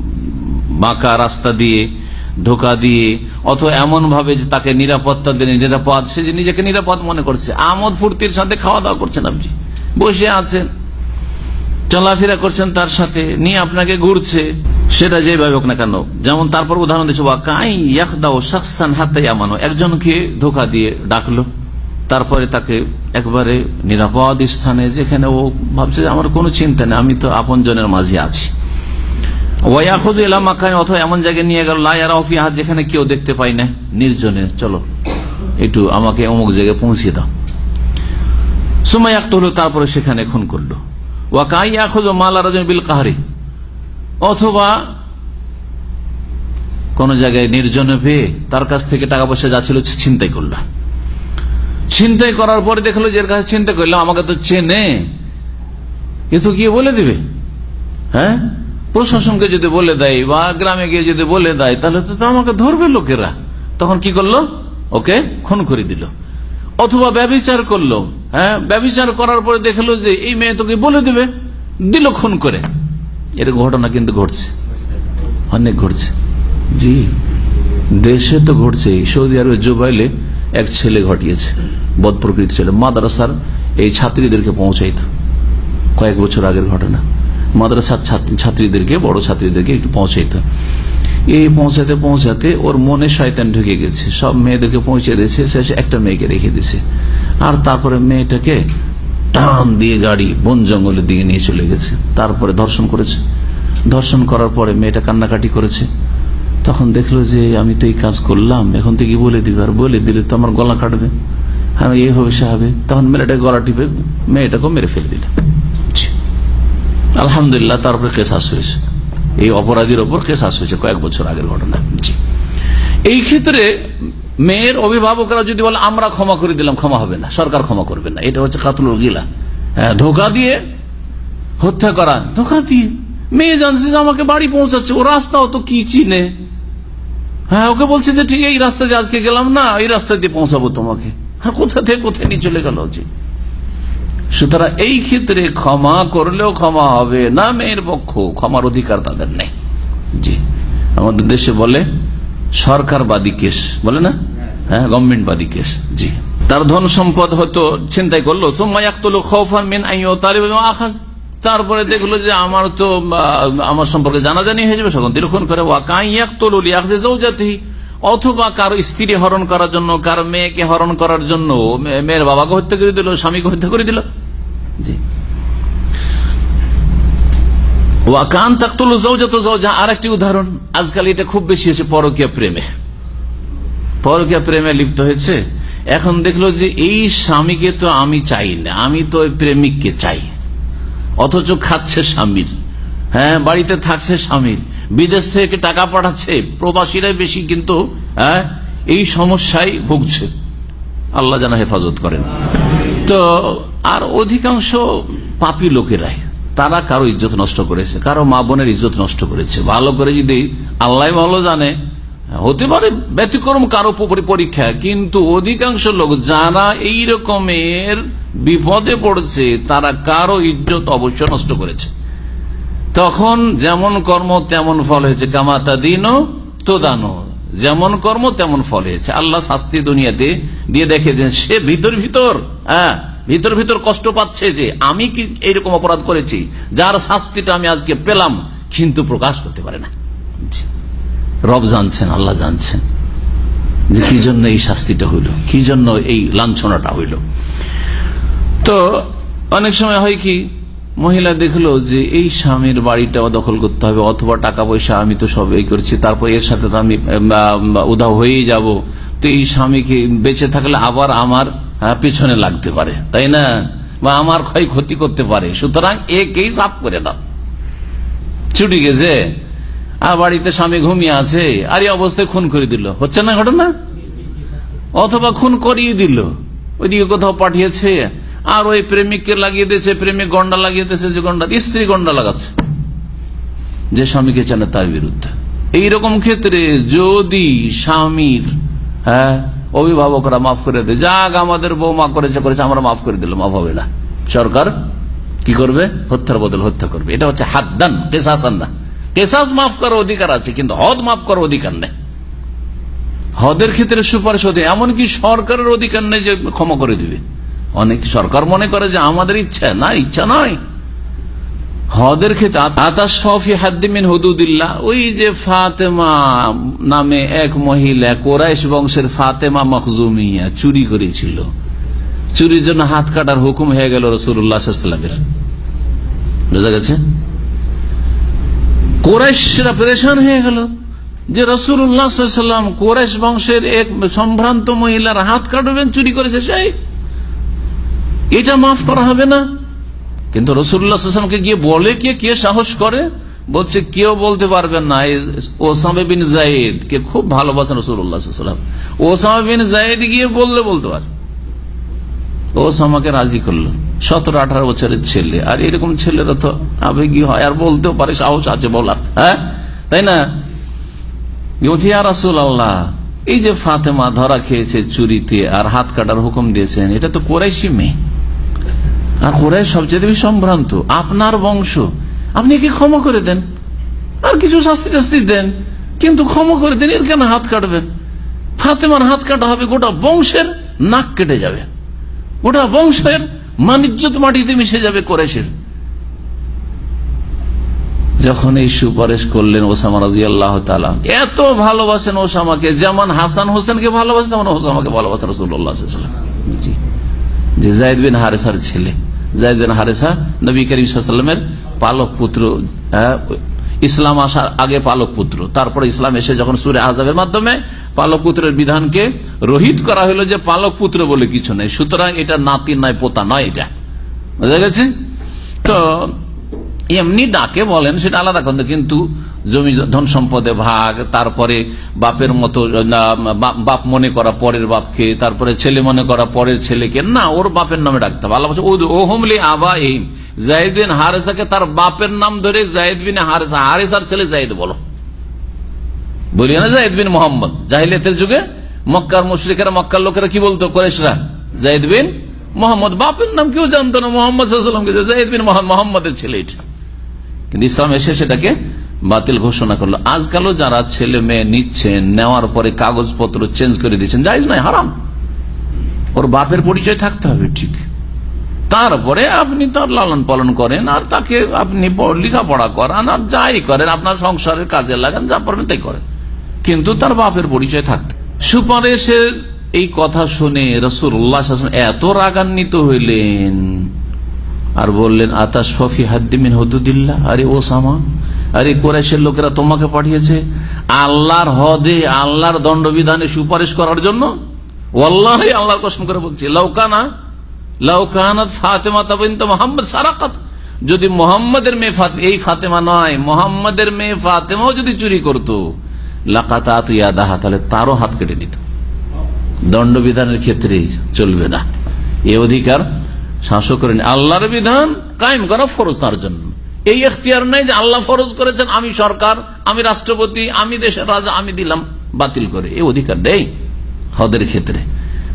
বাঁকা রাস্তা দিয়ে, ধোকা দিয়ে অথবা এমন ভাবে যে তাকে নিরাপত্তা দিয়ে নিরাপদ, সে যে নিজেকে নিরাপদ মনে করছে। আমোদ ফুর্তির সাথে খাওয়া দাওয়া করছেন আপনি। বসে আছেন। চলাফেরা করছেন তার সাথে, নিয়ে আপনাকে ঘুরছে। সেটা যেভাবে হোক না কেন। যেমন তারপর উদাহরণ দিচ্ছে কাই ইয়াকদাও সাকসান হাতে আমানো একজনকে ধোকা দিয়ে ডাকলো। তারপরে তাকে একবারে নিরাপদ স্থানে যেখানে ও ভাবছে আমার কোনো চিন্তা নেই, আমি তো আপন জনের মাঝে আছি। ওয়াখুজ এলামাকায় অথবা এমন জায়গায় নিয়ে গেল লাইয়ারা অফিহাত যেখানে কেউ দেখতে পাই না নির্জনে, চলো, একটু আমাকে অমুক জায়গায় পৌঁছে দাও। সময় আক্ত হলো তারপরে সেখানে খুন করল। ওয়াকাই আখুজ মালা রাজন বিল কাহারি, অথবা কোন জায়গায় নির্জনে পেয়ে তার কাছ থেকে টাকা পয়সা যাচ্ছিল ছিনতাই করল। ছিনতাই করার পরে দেখল যে কাছে চিন্তা করলাম আমাকে তো চেনে। এ তো গিয়ে বলে দিবে। হ্যাঁ? প্রশাসনকে যদি বলে দেয় বা গ্রামে গিয়ে যদি বলে দেয়, তাহলে তো আমাকে ধরবে লোকেরা। তখন কি করল? ওকে খুন করে দিল। অথবা ব্যবচার করল। হ্যাঁ? ব্যবচার করার পরে দেখল যে এই মেয়ে তোকে বলে দেবে, দিল খুন করে। এর ঘটনা কিন্তু ঘটছে। অনেক ঘটছে। জি। দেশে তো ঘটছে সৌদি আরবের জুবাইলে এক ছেলে ঘটিয়েছে। বদ প্রকৃতি ছেলে। মাদ্রাসার এই ছাত্রীদেরকে পৌঁছাইত। কয়েক বছর আগের ঘটনা। মাদ্রাসার ছাত্রীদেরকে, বড় ছাত্রীদেরকে একটু পৌঁছাইত। এই পৌঁছাতে পৌঁছাতে ওর মনে শয়তান ঢুকে গেছে। সব মেয়েদেরকে পৌঁছে দিয়েছে, শেষে একটা মেয়েকে রেখে দিছে আর তারপরে মেয়েটাকে টান দিয়ে গাড়ি বন জঙ্গলের দিকে নিয়ে চলে গেছে। তারপরে ধর্ষণ করেছে। ধর্ষণ করার পরে মেয়েটা কান্নাকাটি করেছে। তখন দেখল যে, আমি তো এই কাজ করলাম। এখন থেকে বলে দিবে? আর বলে দিলে তো আমার গলা কাটবে। এই হবে সে হবে তখন মেয়েটা গলা টিপে মেয়েটাকে মেরে ফেলে দিল। আলহামদুলিল্লাহ তারপরে কেসাস হয়েছে। এই অপরাধীর ওপর কেসাস হয়েছে কয়েক বছর আগের ঘটনা। এই ক্ষেত্রে মেয়ের অভিভাবকরা যদি বলে আমরা ক্ষমা করে দিলাম ক্ষমা হবে না সরকার ক্ষমা করবে না। এটা হচ্ছে কাতুল গিলা। হ্যাঁ, ধোকা দিয়ে হত্যা করা ধোকা দিয়ে। মেয়ে জানছে যে আমাকে বাড়ি পৌঁছাচ্ছে ও রাস্তাও তো কি চিনে? হ্যাঁ ওকে বলছে যে ঠিক এই রাস্তা দিয়ে আজকে গেলাম না এই রাস্তা দিয়ে পৌঁছাবো তোমাকে। কোথা থেকে, কোথায় নিয়ে চলে গেল জি? সুতরাং এই ক্ষেত্রে ক্ষমা করলেও ক্ষমা হবে, না মেয়ের পক্ষ ক্ষমার অধিকার তাদের নেই। জি। আমাদের দেশে বলে, সরকারবাদী কেস, বলে না? হ্যাঁ গভর্নমেন্টবাদী কেস, জি। তার ধন সম্পদ হয়তো চিন্তাই করল তারপরে দেখল যে আমার তো আমার সম্পর্কে জানাজানি হয়ে যাবে সকল খুন করে অথবা কারও স্ত্রী হরণ করার জন্য, কারও মেয়েকে হরণ করার জন্য মেয়ের বাবাকে হত্যা করে দিল, স্বামীকে হত্যা করে দিল। জি। ওয়াকান তাকতুল জৌজাত জৌজা আর একটি উদাহরণ। আজকাল এটা খুব বেশি হয়েছে পরকীয় প্রেমে। পরকীয় প্রেমে লিপ্ত হয়েছে। এখন দেখল যে এই স্বামীকে তো আমি চাই না, আমি তো ওই প্রেমিককে চাই। অথচ খাচ্ছে স্বামীর। হ্যাঁ বাড়িতে থাকছে স্বামীর। বিদেশ থেকে টাকা পাঠাচ্ছে, প্রবাসীরাই বেশি কিন্তু হ্যাঁ এই সমস্যায় ভুগছে। আল্লাহ যেন হেফাজত করেন। তো আর অধিকাংশ পাপী লোকেরাই, তারা কারও ইজ্জত নষ্ট করেছে, কারও মা বোনের ইজ্জত নষ্ট করেছে। ভালো করে যদি আল্লাহ ভালো জানে, হতে পারে ব্যতিক্রম কারও পরীক্ষা, কিন্তু অধিকাংশ লোক যারা এই রকমের বিপদে পড়ছে, তারা কারও ইজ্জত অবশ্য নষ্ট করেছে। তখন যেমন কর্ম তেমন ফল হয়েছে। কামাতা দিনও তো দানো যেমন কর্ম তেমন ফল হয়েছে। আল্লাহ শাস্তি দুনিয়াতে দিয়ে দেখে দেন সে ভিতর ভিতর। হ্যাঁ ভিতর ভিতর কষ্ট পাচ্ছে যে, আমি কি এইরকম অপরাধ করেছি? যার শাস্তিটা আমি আজকে পেলাম, কিন্তু প্রকাশ করতে পারে না। রব জানছেন, আল্লাহ জানছেন যে, কি জন্য এই শাস্তিটা হইল, কি জন্য এই লাঞ্ছনাটা হইল। তো অনেক সময় হয় কি মহিলা দেখল যে এই স্বামীর বাড়িটাও দখল করতে হবে অথবা টাকা পয়সা আমি তো সব এই করছি তারপর এর সাথে তো আমি উদাহ হয়েই যাব। তো এই স্বামীকে বেঁচে থাকলে আবার আমার হ্যাঁ, পেছনে লাগতে পারে তাই না? বা আমার ক্ষয় ক্ষতি করতে পারে। সুতরাং একেই সাফ করে দাও। ছুটি গেছে আর বাড়িতে স্বামী ঘুমিয়ে আছে আর এই অবস্থায় খুন করে দিল। হচ্ছে না ঘটনা? অথবা খুন করিয়ে দিল। ওইদিকে কোথাও পাঠিয়েছে। আর ওই প্রেমিককে লাগিয়ে দিয়েছে, প্রেমিক গন্ডা লাগিয়ে দিয়েছে, যে গন্ডা, স্ত্রী গন্ডা লাগাচ্ছে। যে স্বামীকে চেনে তার বিরুদ্ধে। এইরকম ক্ষেত্রে যদি স্বামীর হ্যাঁ অভিভাবকরা মাফ করে দেয়, যাক আমাদের বউ মা করেছে করেছে, আমরা মাফ করে দিলাম, মাফ হবে না। সরকার কি করবে? হত্যার বদল হত্যা করবে। এটা হচ্ছে হাত দান পেশাসান না কেসাস মাফ করার অধিকার আছে, কিন্তু হদ মাফ করার অধিকার নেই। হদের ক্ষেত্রে সুপারিশ হতে এমনকি সরকারের অধিকার নেই যে ক্ষমা করে দিবে। অনেক সরকার মনে করে যে আমাদের ইচ্ছা, না, ইচ্ছা নয়। হদের ক্ষেত্রে ওই যে ফাতেমা নামে এক মহিলা কোরাইশ বংশের ফাতেমা মখজুমিয়া চুরি করেছিল। চুরির জন্য হাত কাটার হুকুম হয়ে গেল রসুল্লাহামের বোঝা গেছে? কোরাইশরা পরেশান হয়ে গেল যে রসুল্লাহাম কোরাইশ বংশের এক সম্ভ্রান্ত মহিলার হাত কাটবেন, চুরি করেছে সেই। এটা মাফ করা হবে না। কিন্তু রসুল্লাহামকে গিয়ে বলে কে কে সাহস করে? বলছে, কেউ বলতে পারবেন না। ওসামে বিন জায়েদ কে খুব ভালোবাসেন রসুল্লাহাম ওসামে বিন জায়েদ গিয়ে বললে বলতে পারে। ওসামাকে রাজি করল। সতেরো, আঠারো বছরের ছেলে। আর এরকম ছেলেরা তো আবেগী হয়, আর বলতেও পারে, সাহস আছে বলার। হ্যাঁ? তাই না? রাসুল আল্লাহ এই যে ফাতেমা ধরা খেয়েছে চুরিতে আর হাত কাটার হুকুম দিয়েছেন, এটা তো কোরাইশি মেয়ে। আর কোরাই সবচেয়ে বেশি সম্ভ্রান্ত, আপনার বংশ। আপনি কি ক্ষমা করে দেন? আর কিছু শাস্তি টাস্তি দেন। কিন্তু ক্ষমা করে দেন, এর কেন হাত কাটবেন? ফাতেমার হাত কাটা হবে, গোটা বংশের নাক কেটে যাবে। গোটা বংশের মানিজ্যত মাটিতে মিশে যাবে কোরেশের যখন এই সুপারিশ করলেন ওসামা রাজি আল্লাহ এত ভালোবাসেন ওসামাকে, যেমন হাসান হোসেনকে ভালোবাসেন, তেমন ওসামাকে ভালোবাসেন রসুল্লাহ যে জায়দ বিন হারেসার ছেলে। জায়দ বিন হারেসা, নবী করিম সাল্লামের পালক পুত্র ইসলাম আসার আগে পালক পুত্র। তারপরে ইসলাম এসে যখন সুরে আজাবের মাধ্যমে পালক পুত্রের বিধানকে রোহিত করা হলো যে পালক পুত্র বলে কিছু নেই। সুতরাং এটা নাতি নয় পোতা নয় এটা। বুঝা গেছে? তো এমনি ডাকে বলেন, সেটা আলাদা কথা, কিন্তু জমি ধন সম্পদে ভাগ, তারপরে বাপের মতো বাপ মনে করা পরের বাপকে, তারপরে ছেলে মনে করা পরের ছেলেকে, না, ওর বাপের নামে ডাকতে হবে। আল্লাহ ও হোমলি আবা এইম জাহিদ বিন হারেসাকে তার বাপের নাম ধরে জাহিদ বিন হারেসা, হারেসার ছেলে জাহিদ বলো। বলি না জাহিদ বিন মোহাম্মদ। জাহিলিয়াতের যুগে মক্কার মুশ্রিকেরা, মক্কার লোকেরা কি বলতো কোরেশরা জাহিদ বিন মোহাম্মদ, বাপের নাম কেউ জানতো না। মোহাম্মদ জাহিদ বিন মোহাম্মদের ছেলে এটা। কিন্তু ইসলাম এসে সেটাকে বাতিল ঘোষণা করল। আজকালও যারা ছেলে মেয়ে নিচ্ছেন, নেওয়ার পরে কাগজপত্র চেঞ্জ করে দিচ্ছেন যাইজ নয়, হারাম। ওর বাপের পরিচয় থাকতে হবে ঠিক। তারপরে আপনি তার লালন পালন করেন, আর তাকে আপনি লেখাপড়া করান, আর যাই করেন, আপনার সংসারের কাজে লাগান, যা পারবেন তাই করেন। কিন্তু তার বাপের পরিচয় থাকতে। সুপারিশের এই কথা শুনে রসুল্লাহ এত রাগান্বিত হইলেন। আর বললেন আতাস ফফি হাদ্দিমিন হদুদিল্লা আরে, ও সামা, আরে, কোরাইশের লোকেরা তোমাকে পাঠিয়েছে আল্লাহর হদে, আল্লাহর দণ্ডবিধানে সুপারিশ করার জন্য? ওয়াল্লাহ আল্লাহর কসম করে বলছি লৌকানা লৌকানাত ফাতেমা তবিন তো যদি মোহাম্মদের মেয়ে এই ফাতেমা নয়, মোহাম্মদের মেয়ে ফাতেমাও যদি চুরি করতো, লাকাতা তুই আদাহা তাহলে তারও হাত কেটে নিত দণ্ডবিধানের ক্ষেত্রে চলবে না। এ অধিকার শাসকের নেই। আল্লাহর বিধান কায়েম করা ফরজ তার জন্য। এই এখতিয়ার নাই যে আল্লাহ ফরজ করেছেন, আমি সরকার, আমি রাষ্ট্রপতি, আমি দেশের রাজা, আমি দিলাম, বাতিল করে। এই অধিকার নেই হদের ক্ষেত্রে।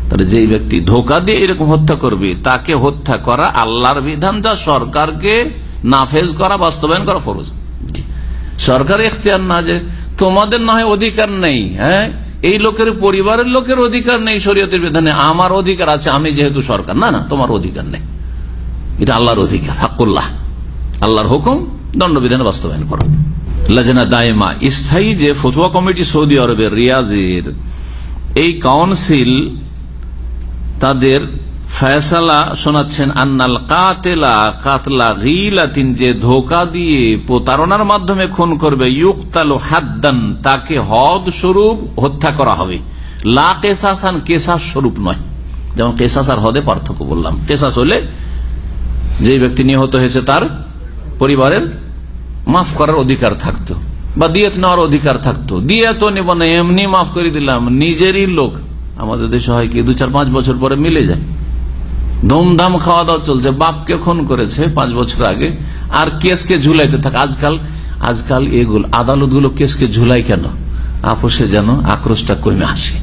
তাহলে যেই ব্যক্তি ধোকা দিয়ে এরকম হত্যা করবে, তাকে হত্যা করা আল্লাহর বিধান, যা সরকারকে নাফেজ করা, বাস্তবায়ন করা ফরজ। সরকার এখতিয়ার না যে তোমাদের না হয় অধিকার নেই হ্যাঁ? এই লোকের পরিবারের লোকের অধিকার নেই শরীয়তের বিধানে। আমার অধিকার আছে, আমি যেহেতু সরকার। না না, তোমার অধিকার নেই। এটা আল্লাহর অধিকার হাকুল্লাহ আল্লাহর হুকুম, দণ্ডবিধানে বাস্তবায়ন করা। দায়মা, স্থায়ী যে ফতুয়া কমিটি সৌদি আরবের, রিয়াজের, এই কাউন্সিল তাদের ফয়সালা শোনাচ্ছেন, আন্নাল কাতেলা কাতলা রিলাতিন যে ধোকা দিয়ে প্রতারণার মাধ্যমে খুন করবে, ইউক্তাল হাদ্দান, তাকে হদ স্বরূপ হত্যা করা হবে। লা কেসাসান কেসাস স্বরূপ নয়। যেমন কেসাস আর হদে পার্থক্য বললাম। কেসাস হলে যে ব্যক্তি নিহত হয়েছে তার পরিবারের মাফ করার অধিকার থাকতো বা দিয়েত নেওয়ার অধিকার থাকতো। দিয়ে তো নেব না, এমনি মাফ করে দিলাম। নিজেরই লোক। আমাদের দেশে হয় কি, দু চার পাঁচ বছর পরে মিলে যায়। ধুমধাম খাওয়া দাওয়া চলছে। বাপকে খুন করেছে পাঁচ বছর আগে। আর কেসকে ঝুলাইতে থাকে। আজকাল আজকাল এগুলো আদালতগুলো কেসকে ঝুলাই কেন? আপোষে যেন আক্রোশটা কমে আসে।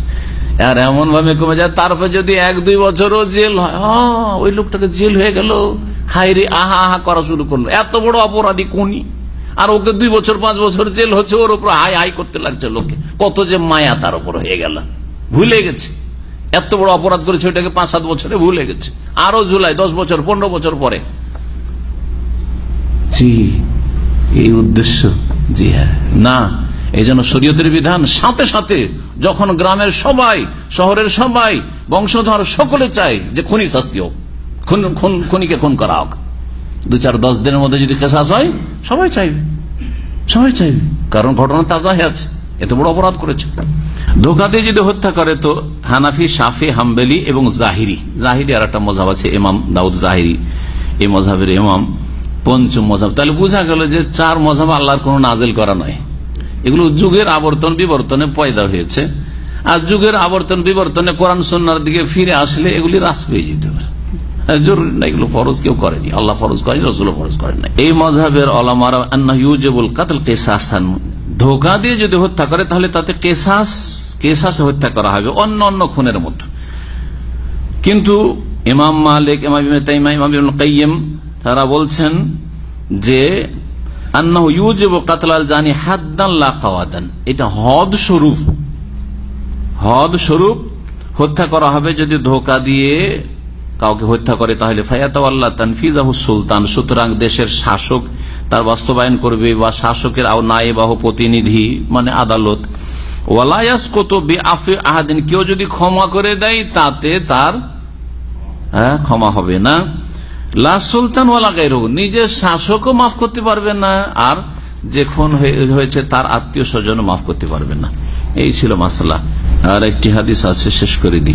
আর এমন ভাবে কমে যায় তারপর যদি এক দুই বছরও জেল হয় হ্যাঁ, ওই লোকটাকে জেল হয়ে গেল। হাইরে আহা আহা করা শুরু করল। এত বড় অপরাধী কোনি আর ওকে দুই বছর পাঁচ বছর জেল হচ্ছে ওর উপর হাই হাই করতে লাগছে লোকে। কত যে মায়া তার উপর হয়ে গেল। ভুলে গেছে। এত বড় অপরাধ করেছে ওটাকে পাঁচ সাত বছরে ভুলে গেছে। আরও জুলাই দশ বছর পনেরো বছর পরে। জি এই উদ্দেশ্য জি হ্যাঁ। না এই জন্য শরীয়তের বিধান সাথে সাথে যখন গ্রামের সবাই শহরের সবাই বংশধর সকলে চায় যে খুনি শাস্তি হোক খুন খুন- খুনিকে খুন করা হোক। দু চার দশ দিনের মধ্যে যদি কেসাস হয় সবাই চাইবে সবাই চাইবে। কারণ ঘটনা তাজা হয়ে আছে। এত বড় অপরাধ করেছে। ধোকা দিয়ে যদি হত্যা করে তো হানাফি সাফি হাম্বেলি এবং জাহিরি জাহিরি আর একটা মজাব আছে ইমাম দাউদ জাহিরি। এই মজাবের ইমাম পঞ্চম মজাব। তাহলে বোঝা গেল যে চার মজাব আল্লাহর কোন নাজেল করা নয়। এগুলো যুগের আবর্তন বিবর্তনে পয়দা হয়েছে। আর যুগের আবর্তন বিবর্তনে কোরআন সন্ন্যার দিকে ফিরে আসলে এগুলি হ্রাস পেয়ে যেতে পারে। হ্যাঁ, জরুরি না এগুলো ফরজ কেউ করেনি। আল্লাহ ফরজ করেনি রসুল ফরজ করেন না এই মজাবের ইউজেবুল কাতল কেসাসান ধোকা দিয়ে যদি হত্যা করে, তাহলে তাতে কেসাস কেসাসে হত্যা করা হবে, অন্য অন্য খুনের মতো কিন্তু ইমাম মালিক, ইমাম ইমাম তারা বলছেন যে জানি এটা হদ স্বরূপ। হদ স্বরূপ হত্যা করা হবে যদি ধোকা দিয়ে কাউকে হত্যা করে তাহলে ফায়াতাল্লাহ তানফিজাহু সুলতান। সুতরাং দেশের শাসক তার বাস্তবায়ন করবে বা শাসকের আও নায়েবাহ প্রতিনিধি মানে আদালত। ওয়ালায়াস কত বে আফে আহাদিন কেউ যদি ক্ষমা করে দেয় তাতে তার হ্যাঁ, ক্ষমা হবে না। লা সুলতান ওয়ালা গাইরু নিজের শাসকও মাফ করতে পারবে না আর যে খুন হয়ে- হয়েছে তার আত্মীয় স্বজন মাফ করতে পারবে না। এই ছিল মাসালা। আর একটি হাদিস আছে শেষ করে দিই।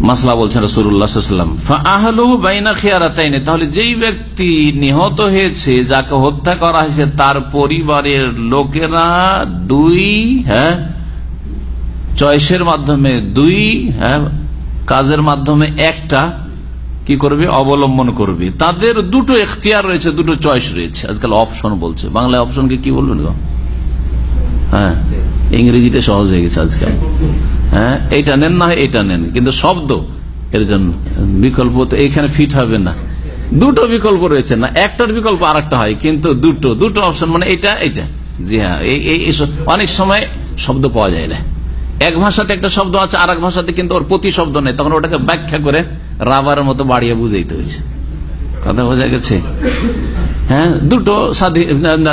মাসলা বলছেন রসুল্লাহাম বাইনা তাহলে যেই ব্যক্তি নিহত হয়েছে, যাকে হত্যা করা হয়েছে, তার পরিবারের লোকেরা দুই হ্যাঁ চয়েসের মাধ্যমে দুই হ্যাঁ কাজের মাধ্যমে একটা কি করবে, অবলম্বন করবে। তাদের দুটো এখতিয়ার রয়েছে, দুটো চয়েস রয়েছে। আজকাল অপশন বলছে। বাংলায় অপশনকে কি বলবেন হ্যাঁ। ইংরেজিতে সহজ হয়ে গেছে আজকাল। হ্যাঁ এটা নেন না, এটা নেন। কিন্তু শব্দ, এর জন্য বিকল্প তো এইখানে ফিট হবে না। দুটো বিকল্প রয়েছে না, একটার বিকল্প আর হয়, কিন্তু দুটো দুটো অপশন মানে এটা এটা। জি হ্যাঁ অনেক সময় শব্দ পাওয়া যায় না। এক ভাষাতে একটা শব্দ আছে আর এক ভাষাতে কিন্তু ওর প্রতি শব্দ নেই, তখন ওটাকে ব্যাখ্যা করে রাবারের মতো বাড়িয়ে বুঝাইতে হয়েছে। কথা বোঝা গেছে? হ্যাঁ দুটো স্বাধীন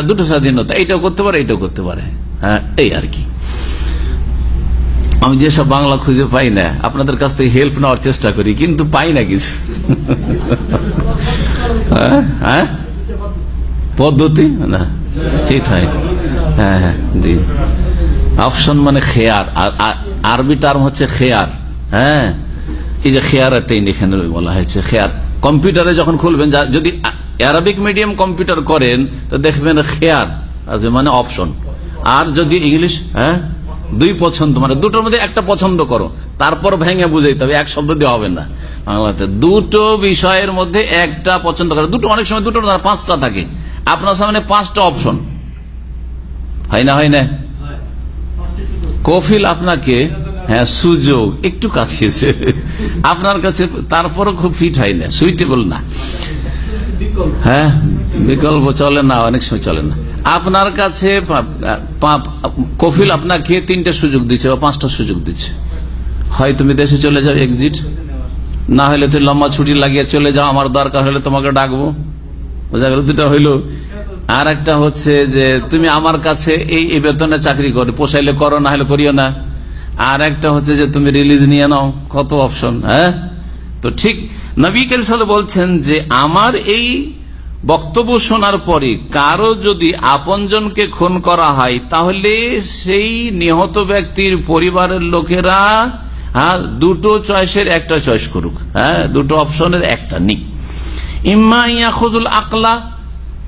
দুটো স্বাধীনতা এইটাও করতে পারে, এটাও করতে পারে। এই আর কি। আমি যেসব বাংলা খুঁজে পাই না, আপনাদের কাছ থেকে হেল্প নেওয়ার চেষ্টা করি, কিন্তু পাই না কিছু। হ্যাঁ পদ্ধতি? না, ঠিক হয়। হ্যাঁ হ্যাঁ জি। অপশন মানে খেয়ার আরবি টার্ম হচ্ছে খেয়ার। হ্যাঁ এই যে খেয়ার এখানে বলা হয়েছে, খেয়ার। কম্পিউটারে যখন খুলবেন যদি অ্যারাবিক মিডিয়াম কম্পিউটার করেন, তো দেখবেন খেয়ার, আসবে মানে অপশন আর যদি ইংলিশ হ্যাঁ? দুই পছন্দ মানে দুটোর মধ্যে একটা পছন্দ করো, তারপর ভেঙে বুঝাইতে হবে এক শব্দ দিয়ে হবে না। বাংলাতে দুটো বিষয়ের মধ্যে একটা পছন্দ করে। দুটো, অনেক সময় দুটো পাঁচটা থাকে। আপনার সামনে পাঁচটা অপশন। হয় না হয় না? কফিল আপনাকে হ্যাঁ সুযোগ, একটু কাছিয়েছে আপনার কাছে, তারপরও খুব ফিট হয় না সুইটেবল না। হ্যাঁ বিকল্প চলে না, অনেক সময় চলে না। আপনার কাছে কফিল আপনাকে তিনটা সুযোগ দিচ্ছে বা পাঁচটা সুযোগ দিচ্ছে হয় তুমি দেশে চলে যাও এক্সিট না হলে তুমি লম্বা ছুটি লাগিয়ে চলে যাও, আমার দরকার হলে তোমাকে ডাকবো। বোঝা গেল দুটা হইল। আর একটা হচ্ছে যে তুমি আমার কাছে এই বেতনে চাকরি করো, পোষাইলে করো, না হলে করিও না। আর একটা হচ্ছে যে তুমি রিলিজ নিয়ে নাও, কত অপশন হ্যাঁ? তো ঠিক নবী কেরিসাল বলছেন যে আমার এই বক্তব্য শোনার পরে কারও যদি আপনজনকে খুন করা হয়, তাহলে সেই নিহত ব্যক্তির পরিবারের লোকেরা হ্যাঁ দুটো চয়েসের একটা চয়েস করুক হ্যাঁ দুটো অপশনের একটা নিক। ইম্মা ইয়া খজুল আকলা,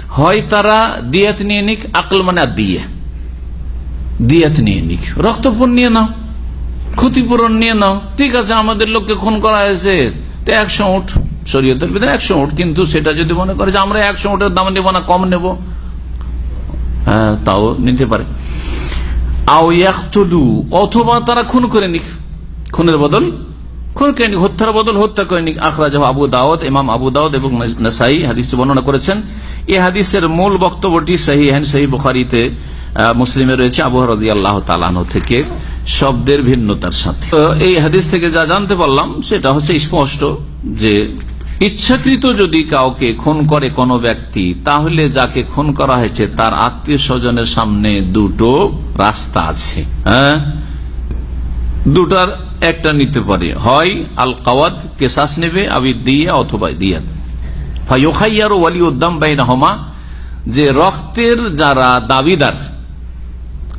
হয় তারা দিয়াত নিয়ে নিক, আকল মানে দিয়ে। দিয়াত নিয়ে নিক। রক্তপূর্ণ নিয়ে নাও, ক্ষতিপূরণ নিয়ে নাও। ঠিক আছে, আমাদের লোককে খুন করা হয়েছে, তো একশো উঠ। শরীয়তের ভিতরে একশো উঠ কিন্তু সেটা যদি মনে করে যে আমরা একশো উঠের দাম নেব না, কম নেব হ্যাঁ তাও নিতে পারে। অথবা তারা খুন করে নিক, খুনের বদল, খুন করে নিক, হত্যার বদল হত্যা করে নিক। আখরাজ আবু দাওয়াত ইমাম আবু দাওয়াত এবং নাসাই হাদিস বর্ণনা করেছেন। এই হাদিসের মূল বক্তব্যটি সহি হ্যান সহি বুখারিতে মুসলিমে রয়েছে। আবু রাজি আল্লাহ তালানো থেকে শব্দের ভিন্নতার সাথে। এই হাদিস থেকে যা জানতে পারলাম, সেটা হচ্ছে স্পষ্ট যে ইচ্ছাকৃত যদি কাউকে খুন করে কোন ব্যক্তি, তাহলে যাকে খুন করা হয়েছে তার আত্মীয় স্বজনের সামনে দুটো রাস্তা আছে। হ্যাঁ? দুটার একটা নিতে পারে। হয় আল কাওয়াদ কেসাস নেবে আবি দিয়া অথবা দিয়া ফাইয়ার ওয়ালি উদ্দাম বাইনাহমা, যে রক্তের যারা দাবিদার,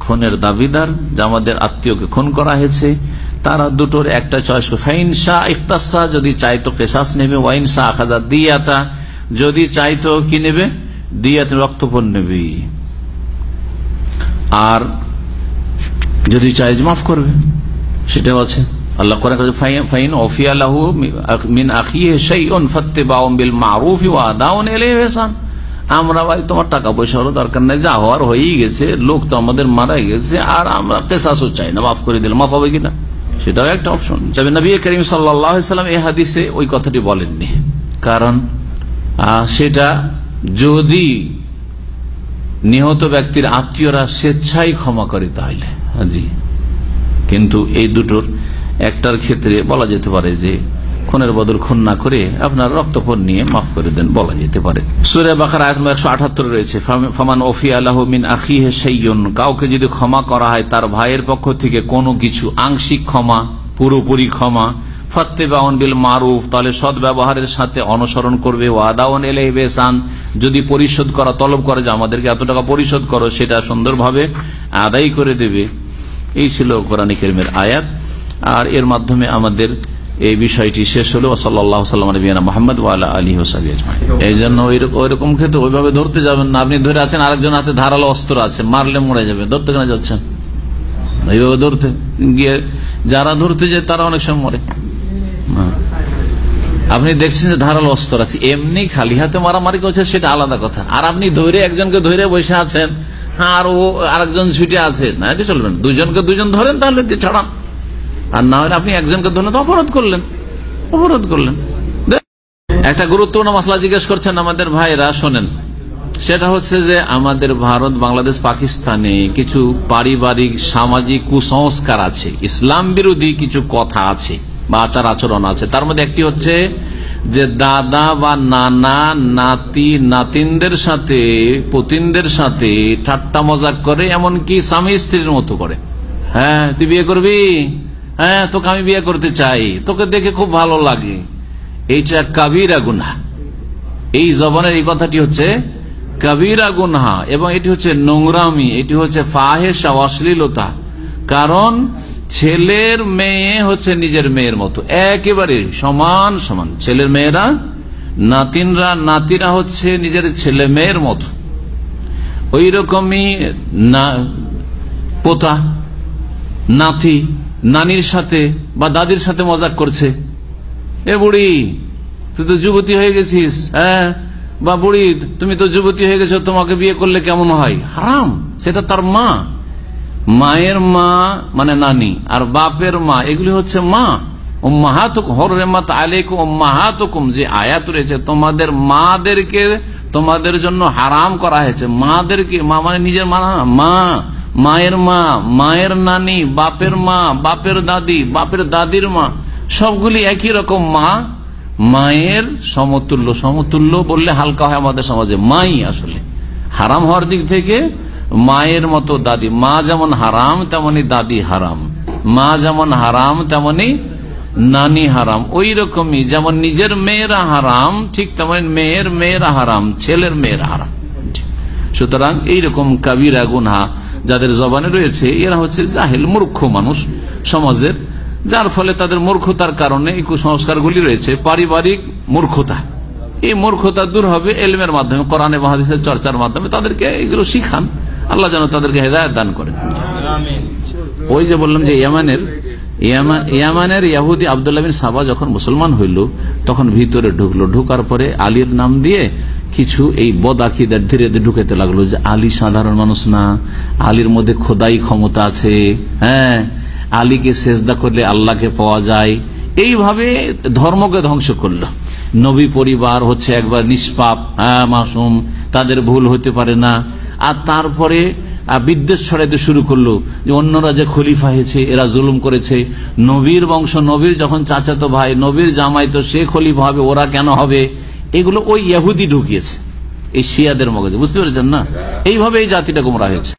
খুনের দাবিদার, যে আমাদের আত্মীয়কে খুন করা হয়েছে তারা দুটোর একটা চয়েস ফাইন শাহ ইকতাসা যদি চাইতো কেসাস নেবে, ওয়াইন শাহ আখাজা দিয়াতা, যদি চাইতো কি নেবে? দিয়াত রক্তপণ নেবে। আর যদি চাই মাফ করবে, সেটাও আছে। আল্লাহ করে ফাইন ওফিয়ালাহু মিন আখিয়ে ওয়া আমরা ভাই, তোমার টাকা দরকার যা হওয়ার হয়েই গেছে, লোক তো আমাদের মারা গেছে, আর আমরা চাই না, মাফ করে মাফ হবে কিনা? সেটাও একটা অপশন যাবে নবী করিম সাল্লাম এই হাদিসে ওই কথাটি বলেননি। কারণ সেটা যদি নিহত ব্যক্তির আত্মীয়রা স্বেচ্ছাই ক্ষমা করে তাহলে জি। কিন্তু এই দুটোর একটার ক্ষেত্রে বলা যেতে পারে যে খুনের বদল খুন না করে আপনার রক্তপণ নিয়ে মাফ করে দেন, বলা যেতে পারে। সুরে বাখার আয়াত একশো আঠাত্তর রয়েছে, ফাম- ফামান ওফি আল্লাহ আখি সেইয়ন কাউকে যদি ক্ষমা করা হয় তার ভাইয়ের পক্ষ থেকে কোনো কিছু, আংশিক ক্ষমা, পুরোপুরি ক্ষমা ফত্তে বাউন বিল মারুফ, তাহলে ব্যবহারের সাথে অনুসরণ করবে ও আদাউন এলাই বেসান, যদি পরিশোধ করা, তলব করে যে আমাদেরকে এত টাকা পরিশোধ করো, সেটা সুন্দরভাবে আদায় করে দেবে। এই ছিল কোরআন কেরিমের আয়াত, আর এর মাধ্যমে আমাদের এই বিষয়টি শেষ হলো। সাল্লাহ সাল্লাম নবীনা মোহাম্মদ ওয়ালা আলী হোসাবি এই জন্য ওইরকম- ক্ষেত্রে ওইভাবে ধরতে যাবেন না। আপনি ধরে আছেন আরেকজন হাতে ধারালো অস্ত্র আছে মারলে মরে যাবে। ধরতে কেন যাচ্ছেন? এইভাবে ধরতে গিয়ে যারা ধরতে যায় তারা অনেক সময় মরে। হ্যাঁ। আপনি দেখছেন যে ধারালো অস্ত্র আছে। এমনি খালি হাতে মারামারি করছে সেটা আলাদা কথা। আর আপনি ধরে একজনকে ধরে বসে আছেন আর ও আরেকজন ছুটে আছে না এটা চলবেন দুজনকে দুজন ধরেন তাহলে ছাড়ান। আর না হলে আপনি একজনকে ধরলেন তো অপরাধ করলেন। অপরাধ করলেন। একটা গুরুত্বপূর্ণ মশলা জিজ্ঞেস করছেন আমাদের ভাইরা শোনেন। সেটা হচ্ছে যে আমাদের ভারত, বাংলাদেশ, পাকিস্তানে কিছু পারিবারিক, সামাজিক কুসংস্কার আছে। ইসলাম বিরোধী কিছু কথা আছে বা আচার আচরণ আছে। তার মধ্যে একটি হচ্ছে যে দাদা বা নানা, নাতি, নাতিনদের সাথে, পতিনদের সাথে ঠাট্টা মজাক করে, এমনকি স্বামী স্ত্রীর মতো করে। হ্যাঁ তুই বিয়ে করবি? হ্যাঁ তোকে আমি বিয়ে করতে চাই। তোকে দেখে খুব ভালো লাগে। এইটা কাবিরা গুনা এই জবানের এই কথাটি হচ্ছে কবিরা গুনহা এবং এটি হচ্ছে নোংরামি, এটি হচ্ছে ফাহেসা অশ্লীলতা। কারণ ছেলের মেয়ে হচ্ছে নিজের মেয়ের মতো। একেবারে সমান সমান। ছেলের মেয়েরা, নাতিনরা, নাতিরা হচ্ছে নিজের ছেলে মেয়ের মতো। ওই রকমই পোতা, নাতি নানির সাথে বা দাদির সাথে মজাক করছে। এ বুড়ি, তুই তো যুবতী হয়ে গেছিস হ্যাঁ? বা বুড়ি, তুমি তো যুবতী হয়ে গেছো, তোমাকে বিয়ে করলে কেমন হয়? হারাম, সেটা তার মা। মায়ের মা মানে নানি, আর বাপের মা, এগুলি হচ্ছে মা। যে আয়াত রয়েছে, তোমাদের মাদেরকে তোমাদের জন্য হারাম করা হয়েছে। মাদেরকে, মা মানে নিজের মা মা। মায়ের মা, মায়ের নানি, বাপের মা, বাপের দাদি, বাপের দাদির মা, সবগুলি একই রকম মা। মায়ের সমতুল্য সমতুল্য বললে হালকা হয় আমাদের সমাজে, মাই আসলে। হারাম হওয়ার দিক থেকে মায়ের মতো দাদি, মা যেমন হারাম, তেমনি দাদি হারাম। মা যেমন হারাম, তেমনি নানি হারাম। ওই রকমই, যেমন নিজের মেয়েরা হারাম, ঠিক তেমন মেয়ের মেয়েরা হারাম, ছেলের মেয়েরা হারাম। সুতরাং এইরকম কাবিরা গুনহা যাদের জবানে রয়েছে এরা হচ্ছে জাহেল মূর্খ মানুষ সমাজের যার ফলে তাদের মূর্খতার কারণে এই কুসংস্কারগুলি রয়েছে। পারিবারিক মূর্খতা। এই মূর্খতা দূর হবে এলমের মাধ্যমে কোরআনে মহাদিসের চর্চার মাধ্যমে। তাদেরকে এগুলো শিখান। আল্লাহ যেন তাদেরকে হেদায়ত দান করেন। ওই যে বললাম যে ইয়ামানের ইয়ামা- ইয়ামানের ইয়াহুদি আবদুল্লাহ বিন সাবা যখন মুসলমান হইল, তখন ভিতরে ঢুকলো। ঢুকার পরে আলীর নাম দিয়ে কিছু এই বদ ধীরে ধীরে ঢুকাতে লাগল যে আলী সাধারণ মানুষ না। আলীর মধ্যে খোদাই ক্ষমতা আছে। হ্যাঁ আলীকে সেজদা করলে আল্লাহকে পাওয়া যায়। এইভাবে ধর্মকে ধ্বংস করল। নবী পরিবার হচ্ছে একবার নিষ্পাপ হ্যাঁ মাসুম, তাদের ভুল হতে পারে না। আর তারপরে বিদ্বেষ ছড়াইতে শুরু করল যে অন্যরা যে খলিফা হয়েছে, এরা জুলুম করেছে। নবীর বংশ, নবীর যখন চাচাতো ভাই, নবীর জামাই তো সে খলিফা হবে, ওরা কেন হবে? এগুলো ওই ইহুদি ঢুকিয়েছে। এই শিয়াদের মগজে, বুঝতে পেরেছেন না? এইভাবে এই জাতিটা গুমরা হয়েছে।